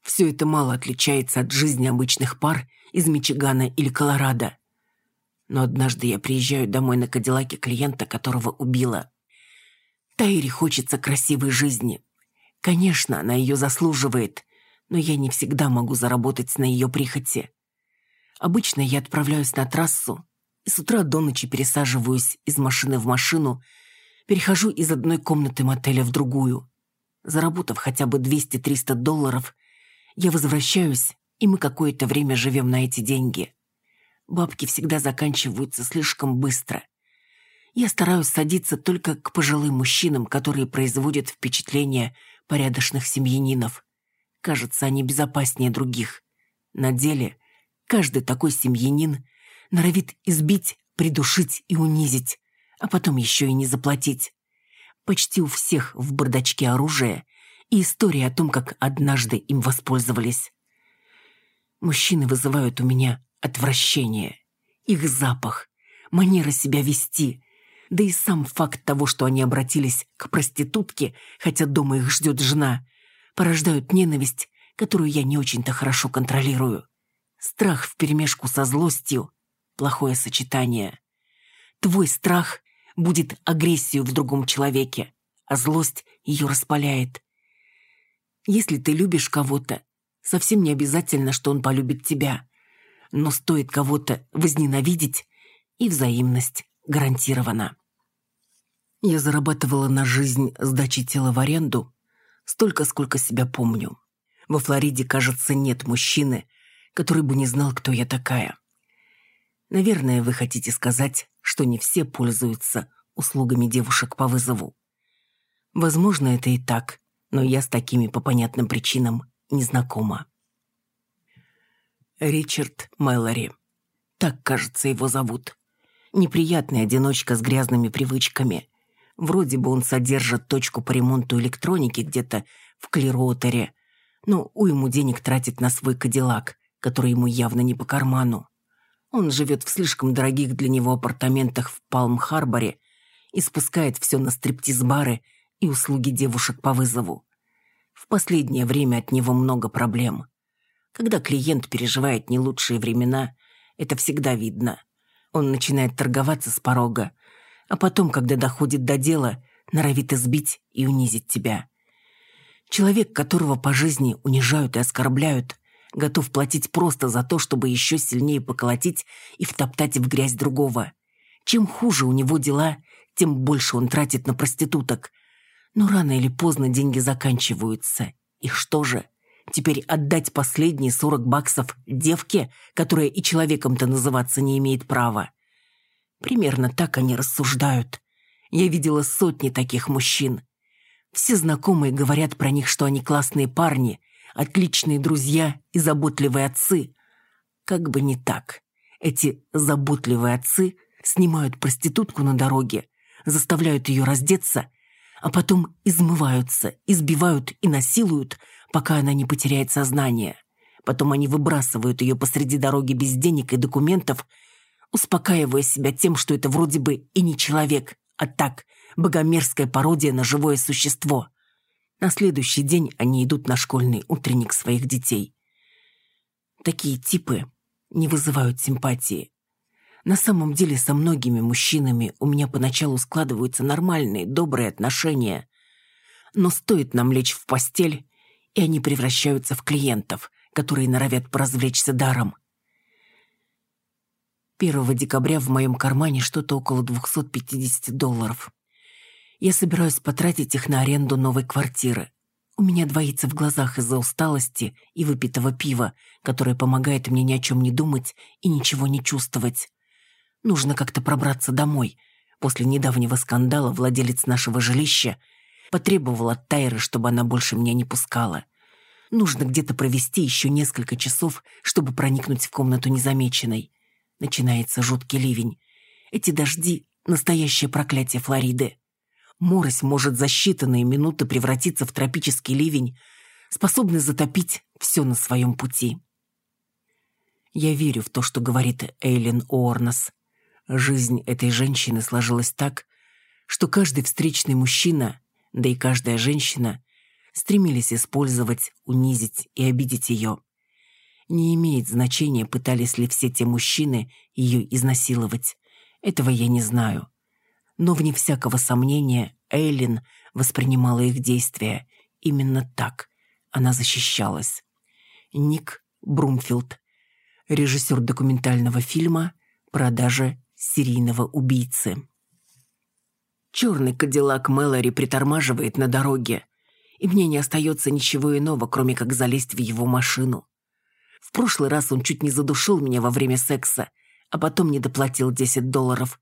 Все это мало отличается от жизни обычных пар из Мичигана или Колорадо. Но однажды я приезжаю домой на Кадиллаке клиента, которого убила. Тайре хочется красивой жизни. Конечно, она ее заслуживает, но я не всегда могу заработать на ее прихоти. Обычно я отправляюсь на трассу и с утра до ночи пересаживаюсь из машины в машину, перехожу из одной комнаты мотеля в другую. Заработав хотя бы 200-300 долларов, я возвращаюсь, и мы какое-то время живем на эти деньги. Бабки всегда заканчиваются слишком быстро. Я стараюсь садиться только к пожилым мужчинам, которые производят впечатление порядочных семьянинов. Кажется, они безопаснее других. На деле каждый такой семьянин норовит избить, придушить и унизить, а потом еще и не заплатить. Почти у всех в бардачке оружие и история о том, как однажды им воспользовались. Мужчины вызывают у меня отвращение. Их запах, манера себя вести, да и сам факт того, что они обратились к проститутке, хотя дома их ждет жена, порождают ненависть, которую я не очень-то хорошо контролирую. Страх вперемешку со злостью – плохое сочетание. Твой страх будет агрессию в другом человеке, а злость ее распаляет. Если ты любишь кого-то, совсем не обязательно, что он полюбит тебя. Но стоит кого-то возненавидеть, и взаимность гарантирована. Я зарабатывала на жизнь сдачи тела в аренду, Столько, сколько себя помню. Во Флориде, кажется, нет мужчины, который бы не знал, кто я такая. Наверное, вы хотите сказать, что не все пользуются услугами девушек по вызову. Возможно, это и так, но я с такими по понятным причинам не знакома. Ричард Мэллори. Так, кажется, его зовут. Неприятный одиночка с грязными привычками. Вроде бы он содержит точку по ремонту электроники где-то в Клироутере, но уйму денег тратит на свой кадиллак, который ему явно не по карману. Он живет в слишком дорогих для него апартаментах в Палм-Харборе и спускает все на стриптиз-бары и услуги девушек по вызову. В последнее время от него много проблем. Когда клиент переживает не лучшие времена, это всегда видно. Он начинает торговаться с порога, а потом, когда доходит до дела, норовит избить и унизить тебя. Человек, которого по жизни унижают и оскорбляют, готов платить просто за то, чтобы еще сильнее поколотить и втоптать в грязь другого. Чем хуже у него дела, тем больше он тратит на проституток. Но рано или поздно деньги заканчиваются. И что же? Теперь отдать последние сорок баксов девке, которая и человеком-то называться не имеет права. Примерно так они рассуждают. Я видела сотни таких мужчин. Все знакомые говорят про них, что они классные парни, отличные друзья и заботливые отцы. Как бы не так. Эти заботливые отцы снимают проститутку на дороге, заставляют ее раздеться, а потом измываются, избивают и насилуют, пока она не потеряет сознание. Потом они выбрасывают ее посреди дороги без денег и документов, успокаивая себя тем, что это вроде бы и не человек, а так, богомерзкая пародия на живое существо. На следующий день они идут на школьный утренник своих детей. Такие типы не вызывают симпатии. На самом деле со многими мужчинами у меня поначалу складываются нормальные, добрые отношения. Но стоит нам лечь в постель, и они превращаются в клиентов, которые норовят поразвлечься даром. 1 декабря в моем кармане что-то около 250 долларов. Я собираюсь потратить их на аренду новой квартиры. У меня двоится в глазах из-за усталости и выпитого пива, которое помогает мне ни о чем не думать и ничего не чувствовать. Нужно как-то пробраться домой. После недавнего скандала владелец нашего жилища потребовал от Тайры, чтобы она больше меня не пускала. Нужно где-то провести еще несколько часов, чтобы проникнуть в комнату незамеченной. Начинается жуткий ливень. Эти дожди — настоящее проклятие Флориды. Морось может за считанные минуты превратиться в тропический ливень, способный затопить все на своем пути. Я верю в то, что говорит Эйлин Уорнес. Жизнь этой женщины сложилась так, что каждый встречный мужчина, да и каждая женщина, стремились использовать, унизить и обидеть ее. Не имеет значения, пытались ли все те мужчины ее изнасиловать. Этого я не знаю. Но вне всякого сомнения Эйлин воспринимала их действия именно так. Она защищалась. Ник Брумфилд, режиссер документального фильма «Продажа серийного убийцы». Черный кадиллак Мэлори притормаживает на дороге, и мне не остается ничего иного, кроме как залезть в его машину. В прошлый раз он чуть не задушил меня во время секса, а потом не доплатил 10 долларов.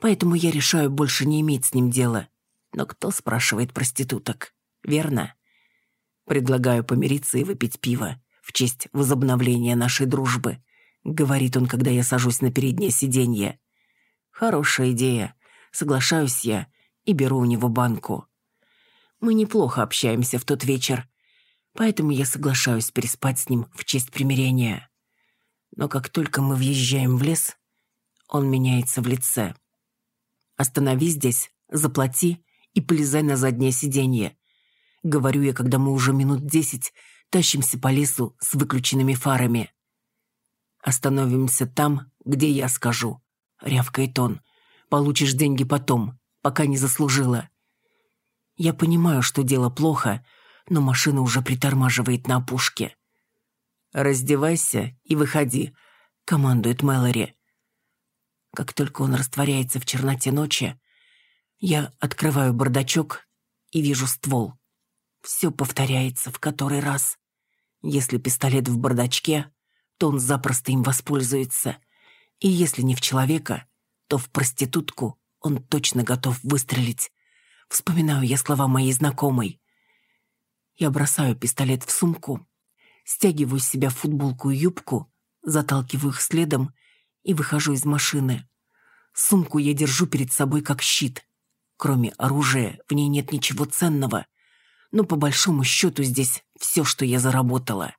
Поэтому я решаю больше не иметь с ним дела. Но кто спрашивает проституток? Верно? Предлагаю помириться и выпить пиво в честь возобновления нашей дружбы, говорит он, когда я сажусь на переднее сиденье. Хорошая идея. Соглашаюсь я и беру у него банку. Мы неплохо общаемся в тот вечер, поэтому я соглашаюсь переспать с ним в честь примирения. Но как только мы въезжаем в лес, он меняется в лице. «Остановись здесь, заплати и полезай на заднее сиденье», — говорю я, когда мы уже минут десять тащимся по лесу с выключенными фарами. «Остановимся там, где я скажу», — рявкает он. «Получишь деньги потом, пока не заслужила». Я понимаю, что дело плохо — но машина уже притормаживает на опушке. «Раздевайся и выходи», — командует Мэлори. Как только он растворяется в черноте ночи, я открываю бардачок и вижу ствол. Все повторяется в который раз. Если пистолет в бардачке, то он запросто им воспользуется. И если не в человека, то в проститутку он точно готов выстрелить. Вспоминаю я слова моей знакомой. Я бросаю пистолет в сумку, стягиваю с себя футболку и юбку, заталкиваю их следом и выхожу из машины. Сумку я держу перед собой как щит. Кроме оружия, в ней нет ничего ценного. Но по большому счету здесь все, что я заработала.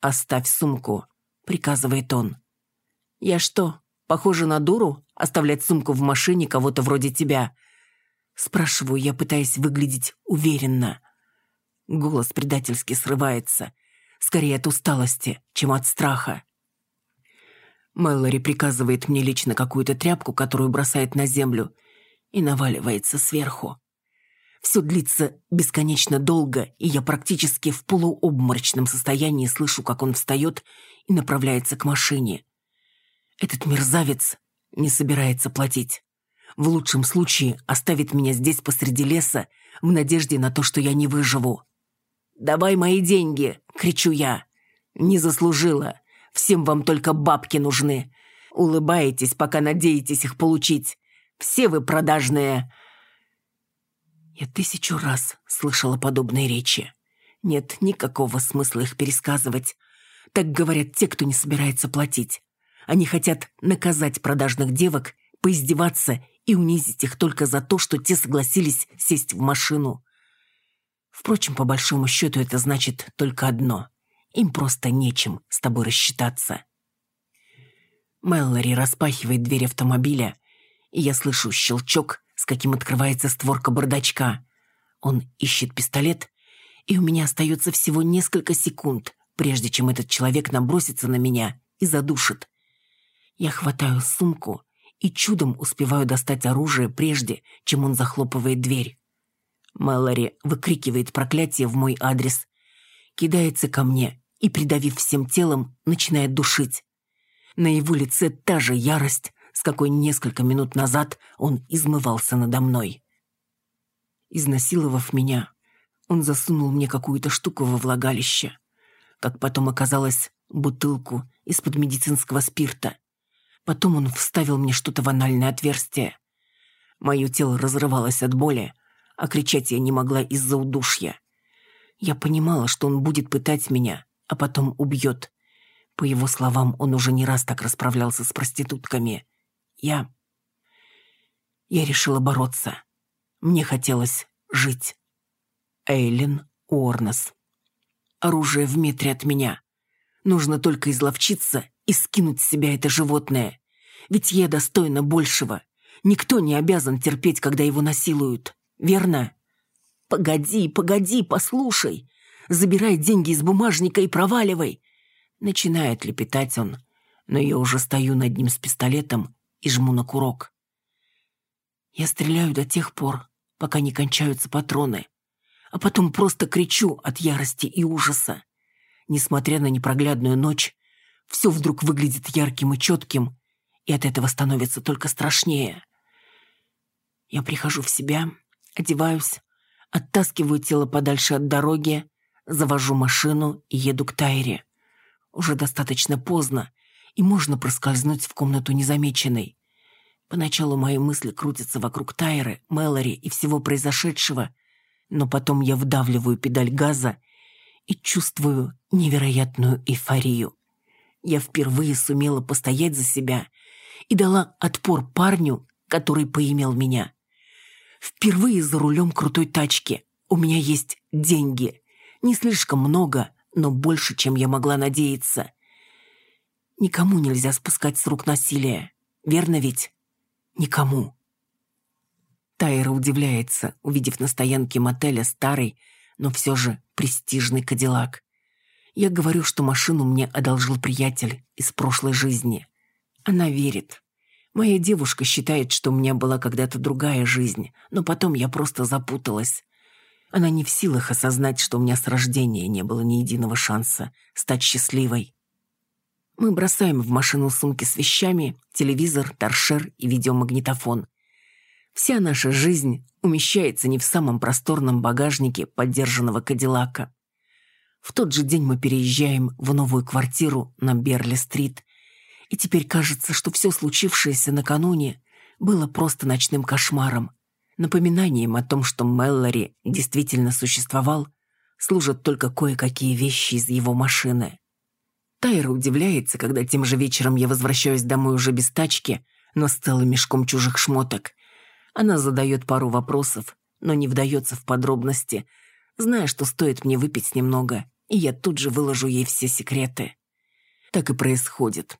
«Оставь сумку», — приказывает он. «Я что, похожа на дуру, оставлять сумку в машине кого-то вроде тебя?» Спрашиваю я, пытаясь выглядеть уверенно. Голос предательски срывается. Скорее от усталости, чем от страха. Мэллори приказывает мне лично какую-то тряпку, которую бросает на землю, и наваливается сверху. Все длится бесконечно долго, и я практически в полуобморочном состоянии слышу, как он встает и направляется к машине. Этот мерзавец не собирается платить. В лучшем случае оставит меня здесь посреди леса в надежде на то, что я не выживу. «Давай мои деньги!» — кричу я. «Не заслужила. Всем вам только бабки нужны. Улыбаетесь, пока надеетесь их получить. Все вы продажные!» Я тысячу раз слышала подобные речи. Нет никакого смысла их пересказывать. Так говорят те, кто не собирается платить. Они хотят наказать продажных девок, поиздеваться и унизить их только за то, что те согласились сесть в машину. Впрочем, по большому счету это значит только одно. Им просто нечем с тобой рассчитаться. Мэллори распахивает дверь автомобиля, и я слышу щелчок, с каким открывается створка бардачка. Он ищет пистолет, и у меня остается всего несколько секунд, прежде чем этот человек набросится на меня и задушит. Я хватаю сумку и чудом успеваю достать оружие прежде, чем он захлопывает дверь. Мэлори выкрикивает проклятие в мой адрес, кидается ко мне и, придавив всем телом, начинает душить. На его лице та же ярость, с какой несколько минут назад он измывался надо мной. Изнасиловав меня, он засунул мне какую-то штуку во влагалище. Как потом оказалось, бутылку из-под медицинского спирта. Потом он вставил мне что-то в анальное отверстие. Мое тело разрывалось от боли, а кричать я не могла из-за удушья. Я понимала, что он будет пытать меня, а потом убьет. По его словам, он уже не раз так расправлялся с проститутками. Я... Я решила бороться. Мне хотелось жить. Эйлин Уорнес. Оружие в метре от меня. Нужно только изловчиться и скинуть с себя это животное. Ведь я достойна большего. Никто не обязан терпеть, когда его насилуют верно? Погоди, погоди, послушай. Забирай деньги из бумажника и проваливай. Начинает лепетать он, но я уже стою над ним с пистолетом и жму на курок. Я стреляю до тех пор, пока не кончаются патроны, а потом просто кричу от ярости и ужаса. Несмотря на непроглядную ночь, все вдруг выглядит ярким и четким, и от этого становится только страшнее. Я прихожу в себя Одеваюсь, оттаскиваю тело подальше от дороги, завожу машину и еду к Тайре. Уже достаточно поздно, и можно проскользнуть в комнату незамеченной. Поначалу мои мысли крутятся вокруг Тайры, Мэлори и всего произошедшего, но потом я вдавливаю педаль газа и чувствую невероятную эйфорию. Я впервые сумела постоять за себя и дала отпор парню, который поимел меня. Впервые за рулем крутой тачки. У меня есть деньги. Не слишком много, но больше, чем я могла надеяться. Никому нельзя спускать с рук насилие. Верно ведь? Никому. Тайра удивляется, увидев на стоянке мотеля старый, но все же престижный кадиллак. Я говорю, что машину мне одолжил приятель из прошлой жизни. Она верит. Моя девушка считает, что у меня была когда-то другая жизнь, но потом я просто запуталась. Она не в силах осознать, что у меня с рождения не было ни единого шанса стать счастливой. Мы бросаем в машину сумки с вещами, телевизор, торшер и видеомагнитофон. Вся наша жизнь умещается не в самом просторном багажнике поддержанного Кадиллака. В тот же день мы переезжаем в новую квартиру на Берли-стрит, и теперь кажется, что все случившееся накануне было просто ночным кошмаром. Напоминанием о том, что Меллори действительно существовал, служат только кое-какие вещи из его машины. Тайра удивляется, когда тем же вечером я возвращаюсь домой уже без тачки, но с целым мешком чужих шмоток. Она задает пару вопросов, но не вдается в подробности, зная, что стоит мне выпить немного, и я тут же выложу ей все секреты. Так и происходит.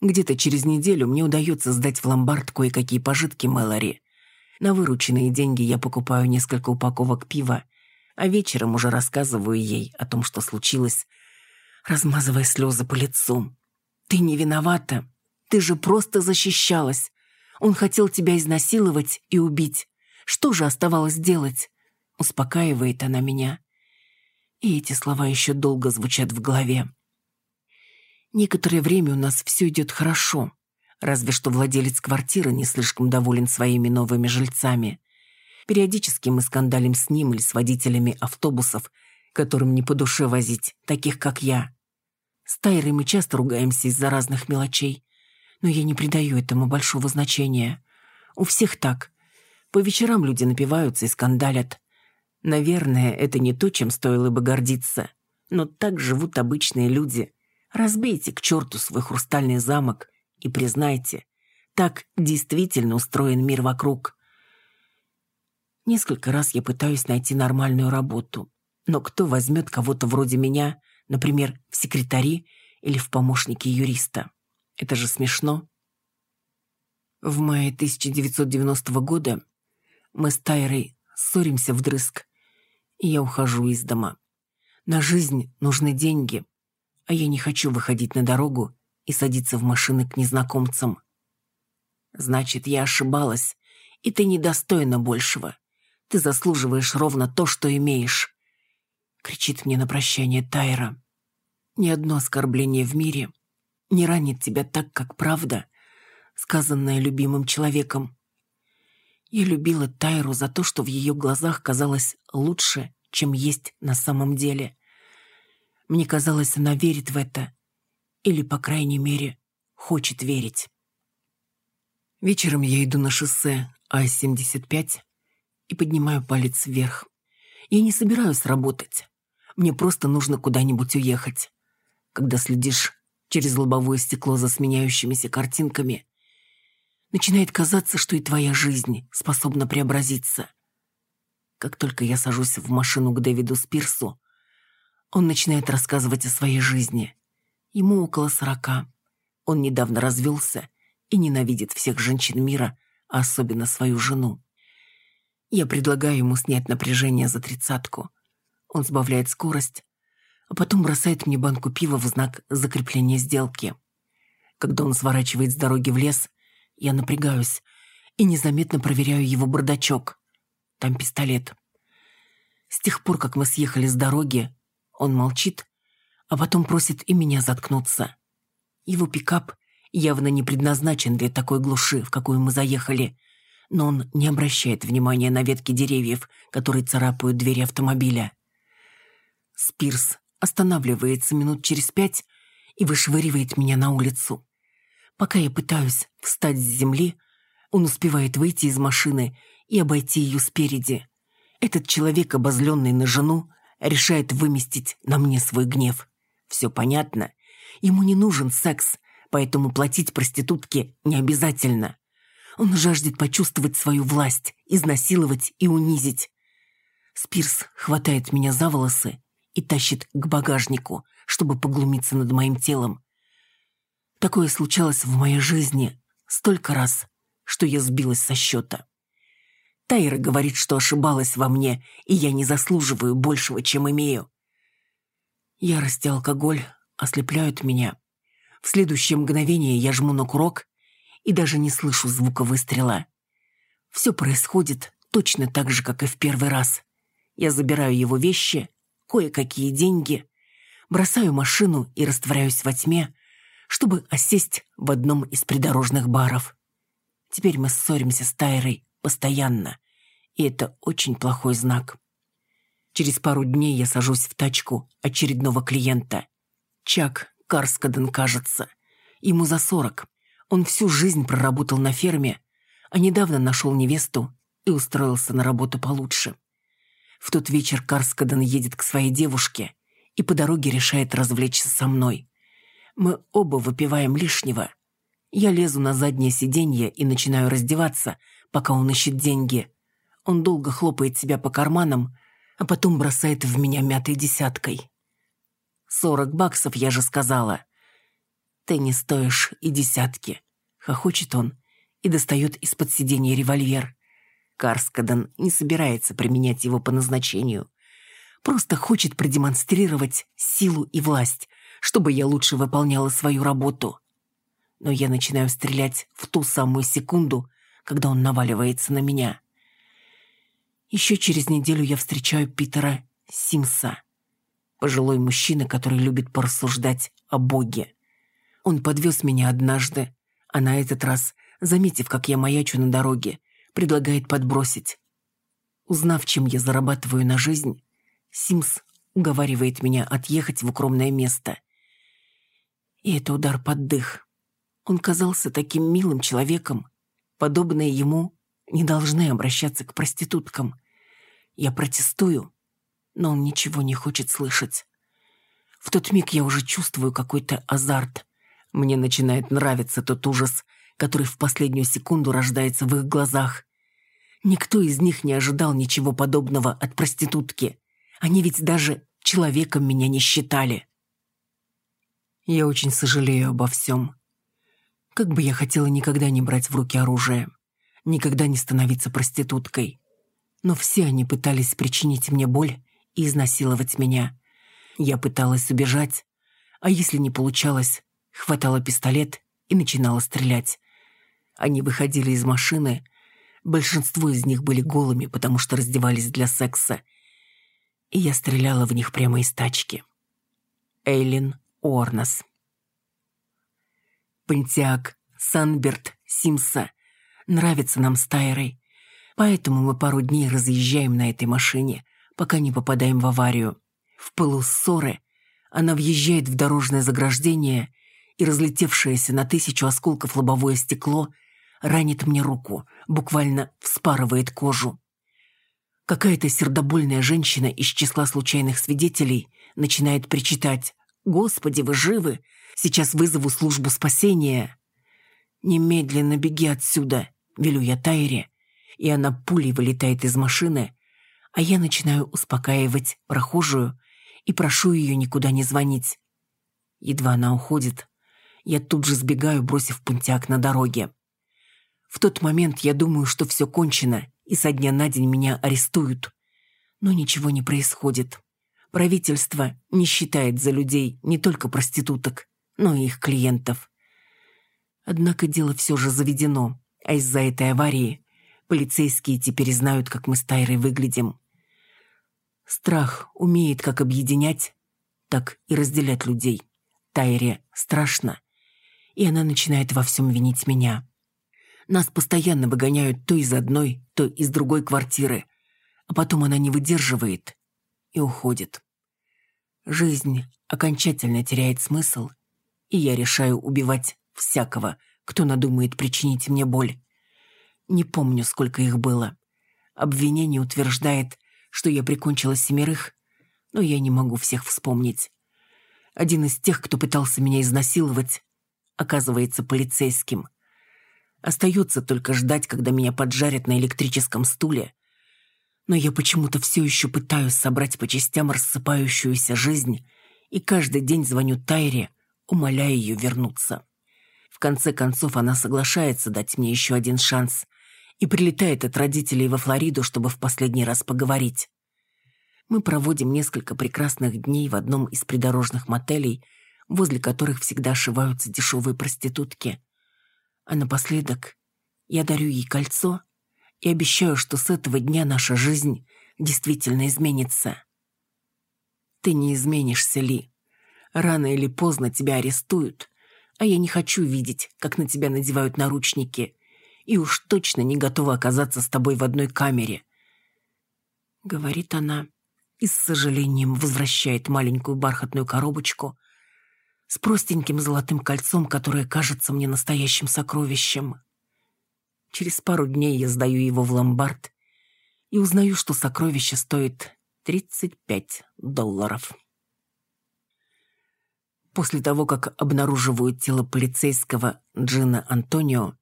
Где-то через неделю мне удается сдать в ломбард кое-какие пожитки Мэлори. На вырученные деньги я покупаю несколько упаковок пива, а вечером уже рассказываю ей о том, что случилось, размазывая слезы по лицу. «Ты не виновата. Ты же просто защищалась. Он хотел тебя изнасиловать и убить. Что же оставалось делать?» Успокаивает она меня. И эти слова еще долго звучат в голове. Некоторое время у нас все идет хорошо, разве что владелец квартиры не слишком доволен своими новыми жильцами. Периодически мы скандалим с ним или с водителями автобусов, которым не по душе возить, таких как я. С Тайрой мы часто ругаемся из-за разных мелочей, но я не придаю этому большого значения. У всех так. По вечерам люди напиваются и скандалят. Наверное, это не то, чем стоило бы гордиться. Но так живут обычные люди. Разбейте к черту свой хрустальный замок и признайте, так действительно устроен мир вокруг. Несколько раз я пытаюсь найти нормальную работу. Но кто возьмет кого-то вроде меня, например, в секретари или в помощники юриста? Это же смешно. В мае 1990 года мы с Тайрой ссоримся вдрызг, и я ухожу из дома. На жизнь нужны деньги, а я не хочу выходить на дорогу и садиться в машины к незнакомцам. Значит, я ошибалась, и ты недостойна большего. Ты заслуживаешь ровно то, что имеешь. Кричит мне на прощание Тайра. Ни одно оскорбление в мире не ранит тебя так, как правда, сказанная любимым человеком. Я любила Тайру за то, что в ее глазах казалось лучше, чем есть на самом деле. Мне казалось, она верит в это. Или, по крайней мере, хочет верить. Вечером я иду на шоссе А-75 и поднимаю палец вверх. Я не собираюсь работать. Мне просто нужно куда-нибудь уехать. Когда следишь через лобовое стекло за сменяющимися картинками, начинает казаться, что и твоя жизнь способна преобразиться. Как только я сажусь в машину к Дэвиду Спирсу, он начинает рассказывать о своей жизни. Ему около сорока. Он недавно развелся и ненавидит всех женщин мира, а особенно свою жену. Я предлагаю ему снять напряжение за тридцатку. Он сбавляет скорость, а потом бросает мне банку пива в знак закрепления сделки. Когда он сворачивает с дороги в лес, я напрягаюсь и незаметно проверяю его бардачок. Там пистолет. С тех пор, как мы съехали с дороги, он молчит, а потом просит и меня заткнуться. Его пикап явно не предназначен для такой глуши, в какую мы заехали, но он не обращает внимания на ветки деревьев, которые царапают двери автомобиля. Спирс останавливается минут через пять и вышвыривает меня на улицу. Пока я пытаюсь встать с земли, он успевает выйти из машины и обойти ее спереди. Этот человек, обозленный на жену, решает выместить на мне свой гнев. Все понятно. Ему не нужен секс, поэтому платить проститутке не обязательно. Он жаждет почувствовать свою власть, изнасиловать и унизить. Спирс хватает меня за волосы и тащит к багажнику, чтобы поглумиться над моим телом. Такое случалось в моей жизни столько раз, что я сбилась со счета. Тайра говорит, что ошибалась во мне, и я не заслуживаю большего, чем имею. Ярость и алкоголь ослепляют меня. В следующее мгновение я жму на курок и даже не слышу звука выстрела. Все происходит точно так же, как и в первый раз. Я забираю его вещи, кое-какие деньги, бросаю машину и растворяюсь во тьме, чтобы осесть в одном из придорожных баров. Теперь мы ссоримся с Тайрой постоянно, и это очень плохой знак. Через пару дней я сажусь в тачку очередного клиента. Чак Карскаден, кажется. Ему за сорок. Он всю жизнь проработал на ферме, а недавно нашел невесту и устроился на работу получше. В тот вечер Карскаден едет к своей девушке и по дороге решает развлечься со мной. Мы оба выпиваем лишнего. Я лезу на заднее сиденье и начинаю раздеваться, пока он ищет деньги. Он долго хлопает себя по карманам, а потом бросает в меня мятой десяткой. «Сорок баксов, я же сказала». «Ты не стоишь и десятки», — хохочет он и достает из-под сиденья револьвер. Карскадан не собирается применять его по назначению. Просто хочет продемонстрировать силу и власть, чтобы я лучше выполняла свою работу. Но я начинаю стрелять в ту самую секунду, когда он наваливается на меня. Еще через неделю я встречаю Питера Симса, пожилой мужчина, который любит порассуждать о Боге. Он подвез меня однажды, а на этот раз, заметив, как я маячу на дороге, предлагает подбросить. Узнав, чем я зарабатываю на жизнь, Симс уговаривает меня отъехать в укромное место. И это удар под дых. Он казался таким милым человеком. Подобное ему не должны обращаться к проституткам. Я протестую, но он ничего не хочет слышать. В тот миг я уже чувствую какой-то азарт. Мне начинает нравиться тот ужас, который в последнюю секунду рождается в их глазах. Никто из них не ожидал ничего подобного от проститутки. Они ведь даже человеком меня не считали. Я очень сожалею обо всем. Как бы я хотела никогда не брать в руки оружие, никогда не становиться проституткой. Но все они пытались причинить мне боль и изнасиловать меня. Я пыталась убежать, а если не получалось, хватала пистолет и начинала стрелять. Они выходили из машины, большинство из них были голыми, потому что раздевались для секса, и я стреляла в них прямо из тачки. Эйлин Орнос. Пантиак, Санберт, Симса нравится нам с Тайрой, поэтому мы пару дней разъезжаем на этой машине, пока не попадаем в аварию. В пылу ссоры она въезжает в дорожное заграждение, и разлетевшееся на тысячу осколков лобовое стекло ранит мне руку, буквально вспарывает кожу. Какая-то сердобольная женщина из числа случайных свидетелей начинает причитать «Господи, вы живы? Сейчас вызову службу спасения». «Немедленно беги отсюда», — велю я Тайре, и она пулей вылетает из машины, а я начинаю успокаивать прохожую и прошу ее никуда не звонить. Едва она уходит, я тут же сбегаю, бросив пунтяк на дороге. В тот момент я думаю, что все кончено, и со дня на день меня арестуют. Но ничего не происходит. Правительство не считает за людей не только проституток, но и их клиентов. Однако дело все же заведено, а из-за этой аварии полицейские теперь знают, как мы с Тайрой выглядим. Страх умеет как объединять, так и разделять людей. Тайре страшно, и она начинает во всем винить меня. Нас постоянно выгоняют то из одной, то из другой квартиры, а потом она не выдерживает и уходит. Жизнь окончательно теряет смысл, и я решаю убивать всякого, кто надумает причинить мне боль. Не помню, сколько их было. Обвинение утверждает, что я прикончила семерых, но я не могу всех вспомнить. Один из тех, кто пытался меня изнасиловать, оказывается полицейским — Остается только ждать, когда меня поджарят на электрическом стуле. Но я почему-то все еще пытаюсь собрать по частям рассыпающуюся жизнь, и каждый день звоню Тайре, умоляя ее вернуться. В конце концов она соглашается дать мне еще один шанс и прилетает от родителей во Флориду, чтобы в последний раз поговорить. Мы проводим несколько прекрасных дней в одном из придорожных мотелей, возле которых всегда ошиваются дешевые проститутки. А напоследок я дарю ей кольцо и обещаю, что с этого дня наша жизнь действительно изменится. Ты не изменишься, Ли. Рано или поздно тебя арестуют, а я не хочу видеть, как на тебя надевают наручники, и уж точно не готова оказаться с тобой в одной камере. Говорит она и с сожалением возвращает маленькую бархатную коробочку — с простеньким золотым кольцом, которое кажется мне настоящим сокровищем. Через пару дней я сдаю его в ломбард и узнаю, что сокровище стоит 35 долларов. После того, как обнаруживают тело полицейского Джина Антонио,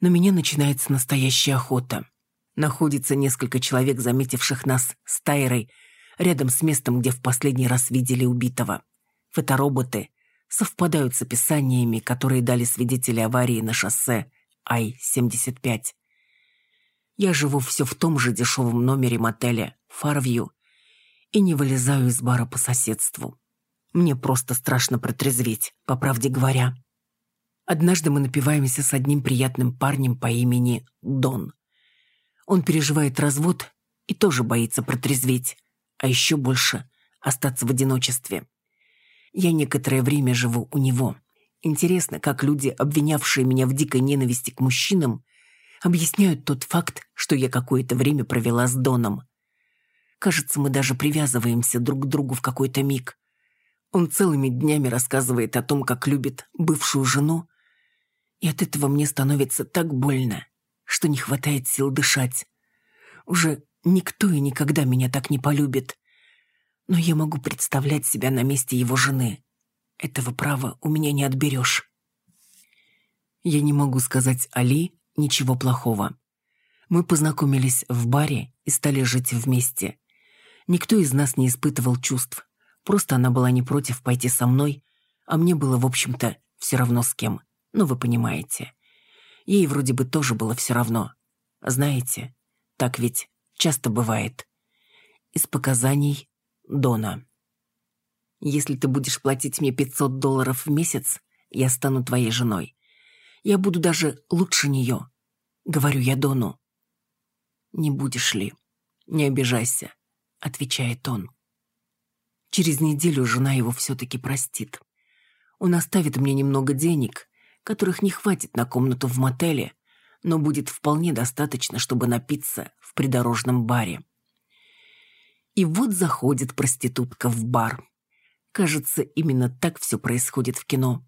на меня начинается настоящая охота. Находится несколько человек, заметивших нас с Тайрой, рядом с местом, где в последний раз видели убитого. Фотороботы совпадают с описаниями, которые дали свидетели аварии на шоссе Ай-75. Я живу все в том же дешевом номере мотеля «Фарвью» и не вылезаю из бара по соседству. Мне просто страшно протрезветь, по правде говоря. Однажды мы напиваемся с одним приятным парнем по имени Дон. Он переживает развод и тоже боится протрезветь, а еще больше остаться в одиночестве. Я некоторое время живу у него. Интересно, как люди, обвинявшие меня в дикой ненависти к мужчинам, объясняют тот факт, что я какое-то время провела с Доном. Кажется, мы даже привязываемся друг к другу в какой-то миг. Он целыми днями рассказывает о том, как любит бывшую жену, и от этого мне становится так больно, что не хватает сил дышать. Уже никто и никогда меня так не полюбит. Но я могу представлять себя на месте его жены. Этого права у меня не отберешь. Я не могу сказать Али ничего плохого. Мы познакомились в баре и стали жить вместе. Никто из нас не испытывал чувств. Просто она была не против пойти со мной, а мне было, в общем-то, все равно с кем. Ну, вы понимаете. Ей вроде бы тоже было все равно. Знаете, так ведь часто бывает. Из показаний Дона. Если ты будешь платить мне 500 долларов в месяц, я стану твоей женой. Я буду даже лучше нее. Говорю я Дону. Не будешь ли? Не обижайся, отвечает он. Через неделю жена его все-таки простит. Он оставит мне немного денег, которых не хватит на комнату в мотеле, но будет вполне достаточно, чтобы напиться в придорожном баре. И вот заходит проститутка в бар. Кажется, именно так все происходит в кино.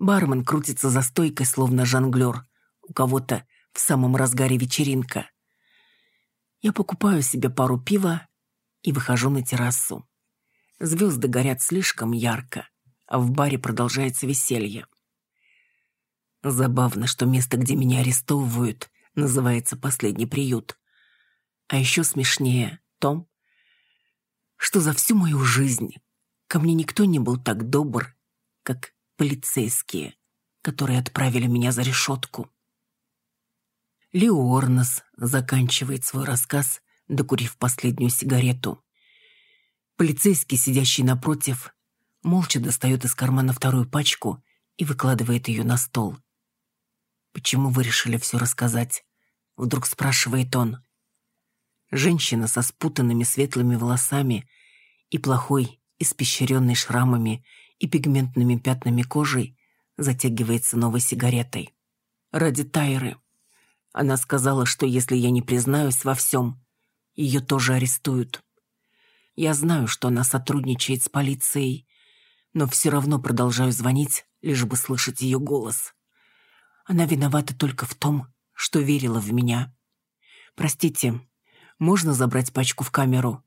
Бармен крутится за стойкой, словно жонглер. У кого-то в самом разгаре вечеринка. Я покупаю себе пару пива и выхожу на террасу. Звезды горят слишком ярко, а в баре продолжается веселье. Забавно, что место, где меня арестовывают, называется «Последний приют». А еще смешнее том, что за всю мою жизнь ко мне никто не был так добр, как полицейские, которые отправили меня за решетку. Леорнос заканчивает свой рассказ, докурив последнюю сигарету. Полицейский, сидящий напротив, молча достает из кармана вторую пачку и выкладывает ее на стол. «Почему вы решили все рассказать?» Вдруг спрашивает он. Женщина со спутанными светлыми волосами и плохой, испещренной шрамами и пигментными пятнами кожей затягивается новой сигаретой. Ради Тайры. Она сказала, что если я не признаюсь во всем, ее тоже арестуют. Я знаю, что она сотрудничает с полицией, но все равно продолжаю звонить, лишь бы слышать ее голос. Она виновата только в том, что верила в меня. Простите, можно забрать пачку в камеру?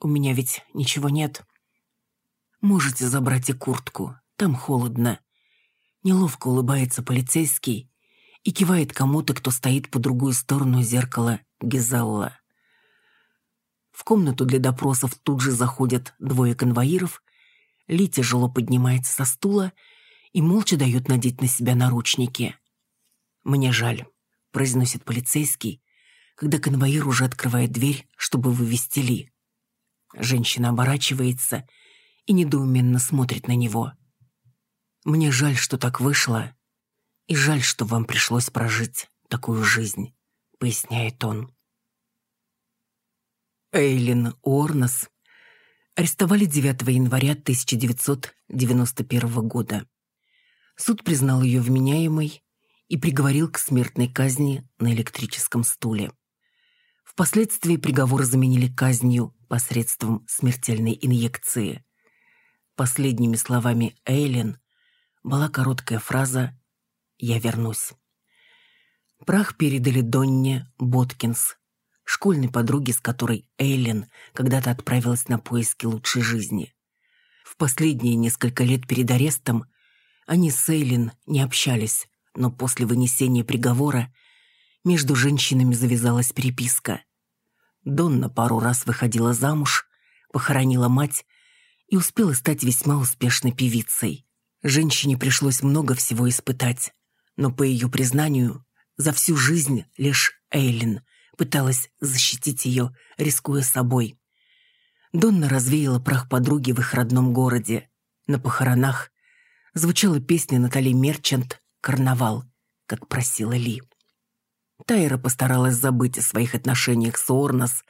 У меня ведь ничего нет. Можете забрать и куртку, там холодно. Неловко улыбается полицейский и кивает кому-то, кто стоит по другую сторону зеркала Гизалла. В комнату для допросов тут же заходят двое конвоиров. Ли тяжело поднимается со стула и молча дает надеть на себя наручники. «Мне жаль», — произносит полицейский, когда конвоир уже открывает дверь, чтобы вывести Ли. Женщина оборачивается и недоуменно смотрит на него. «Мне жаль, что так вышло, и жаль, что вам пришлось прожить такую жизнь», — поясняет он. Эйлин Уорнес арестовали 9 января 1991 года. Суд признал ее вменяемой и приговорил к смертной казни на электрическом стуле. Впоследствии приговор заменили казнью посредством смертельной инъекции. Последними словами Эйлин была короткая фраза «Я вернусь». Прах передали Донне Боткинс, школьной подруге, с которой Эйлин когда-то отправилась на поиски лучшей жизни. В последние несколько лет перед арестом они с Эйлин не общались, но после вынесения приговора между женщинами завязалась переписка. Донна пару раз выходила замуж, похоронила мать и успела стать весьма успешной певицей. Женщине пришлось много всего испытать, но, по ее признанию, за всю жизнь лишь Эйлин пыталась защитить ее, рискуя собой. Донна развеяла прах подруги в их родном городе. На похоронах звучала песня Натали Мерчант «Карнавал», как просила Ли. Тайра постаралась забыть о своих отношениях с Орнос,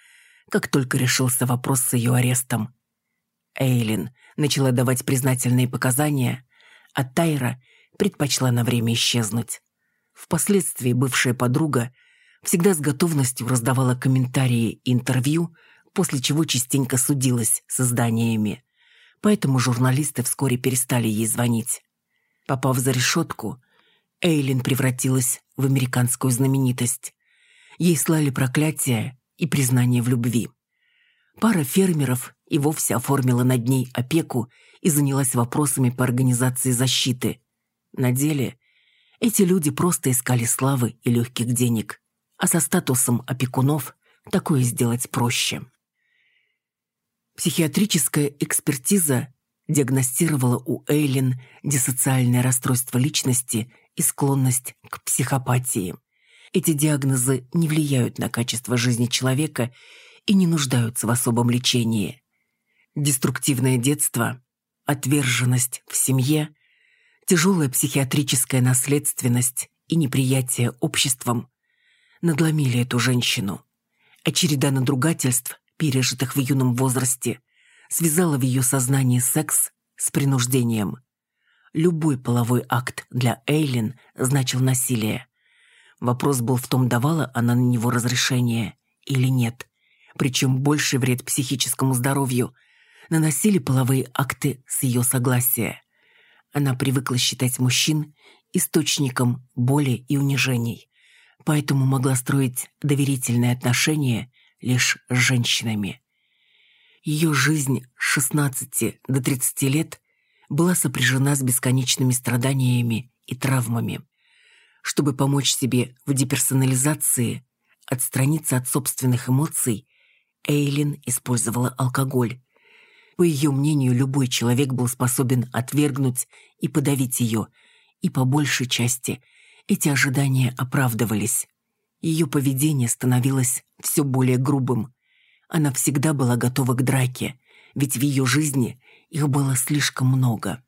как только решился вопрос с ее арестом. Эйлин начала давать признательные показания, а Тайра предпочла на время исчезнуть. Впоследствии бывшая подруга всегда с готовностью раздавала комментарии и интервью, после чего частенько судилась с изданиями. Поэтому журналисты вскоре перестали ей звонить. Попав за решетку, Эйлин превратилась в американскую знаменитость. Ей слали проклятия и признание в любви. Пара фермеров и вовсе оформила над ней опеку и занялась вопросами по организации защиты. На деле эти люди просто искали славы и легких денег, а со статусом опекунов такое сделать проще. Психиатрическая экспертиза диагностировала у Эйлин диссоциальное расстройство личности и склонность к психопатии. Эти диагнозы не влияют на качество жизни человека и не нуждаются в особом лечении. Деструктивное детство, отверженность в семье, тяжелая психиатрическая наследственность и неприятие обществом надломили эту женщину. А череда надругательств, пережитых в юном возрасте, связала в ее сознании секс с принуждением. Любой половой акт для Эйлин значил насилие. Вопрос был в том, давала она на него разрешение или нет. Причем больший вред психическому здоровью наносили половые акты с ее согласия. Она привыкла считать мужчин источником боли и унижений, поэтому могла строить доверительные отношения лишь с женщинами. Ее жизнь с 16 до 30 лет была сопряжена с бесконечными страданиями и травмами. Чтобы помочь себе в деперсонализации, отстраниться от собственных эмоций, Эйлин использовала алкоголь. По ее мнению, любой человек был способен отвергнуть и подавить ее, и по большей части эти ожидания оправдывались. Ее поведение становилось все более грубым. Она всегда была готова к драке, ведь в ее жизни их было слишком много.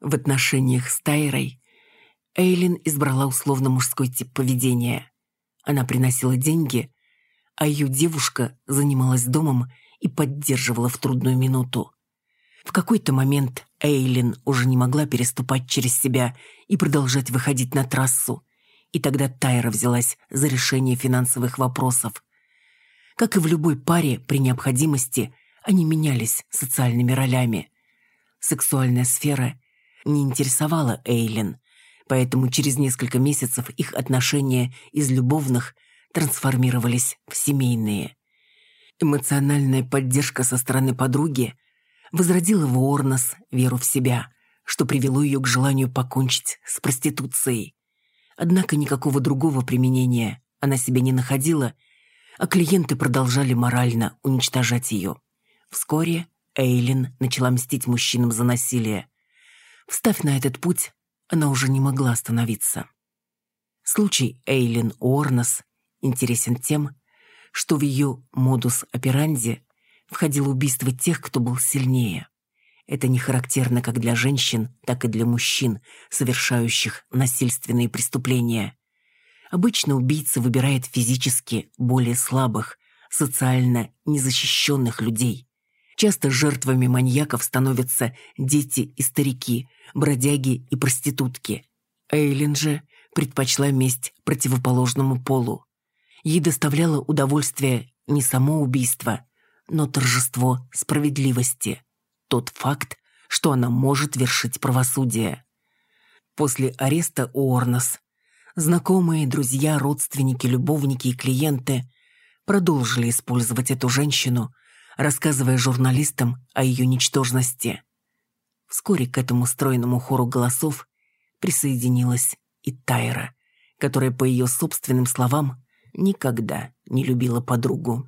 В отношениях с Тайрой Эйлин избрала условно-мужской тип поведения. Она приносила деньги, а ее девушка занималась домом и поддерживала в трудную минуту. В какой-то момент Эйлин уже не могла переступать через себя и продолжать выходить на трассу, и тогда Тайра взялась за решение финансовых вопросов. Как и в любой паре, при необходимости они менялись социальными ролями. Сексуальная сфера не интересовала Эйлин, поэтому через несколько месяцев их отношения из любовных трансформировались в семейные. Эмоциональная поддержка со стороны подруги возродила в Уорнес веру в себя, что привело ее к желанию покончить с проституцией. Однако никакого другого применения она себе не находила – а клиенты продолжали морально уничтожать ее. Вскоре Эйлин начала мстить мужчинам за насилие. Встав на этот путь, она уже не могла остановиться. Случай Эйлин Уорнес интересен тем, что в ее модус операнди входило убийство тех, кто был сильнее. Это не характерно как для женщин, так и для мужчин, совершающих насильственные преступления. Обычно убийца выбирает физически более слабых, социально незащищенных людей. Часто жертвами маньяков становятся дети и старики, бродяги и проститутки. Эйлин же предпочла месть противоположному полу. Ей доставляло удовольствие не само убийство, но торжество справедливости. Тот факт, что она может вершить правосудие. После ареста Уорнес Знакомые, друзья, родственники, любовники и клиенты продолжили использовать эту женщину, рассказывая журналистам о ее ничтожности. Вскоре к этому стройному хору голосов присоединилась и Тайра, которая, по ее собственным словам, никогда не любила подругу.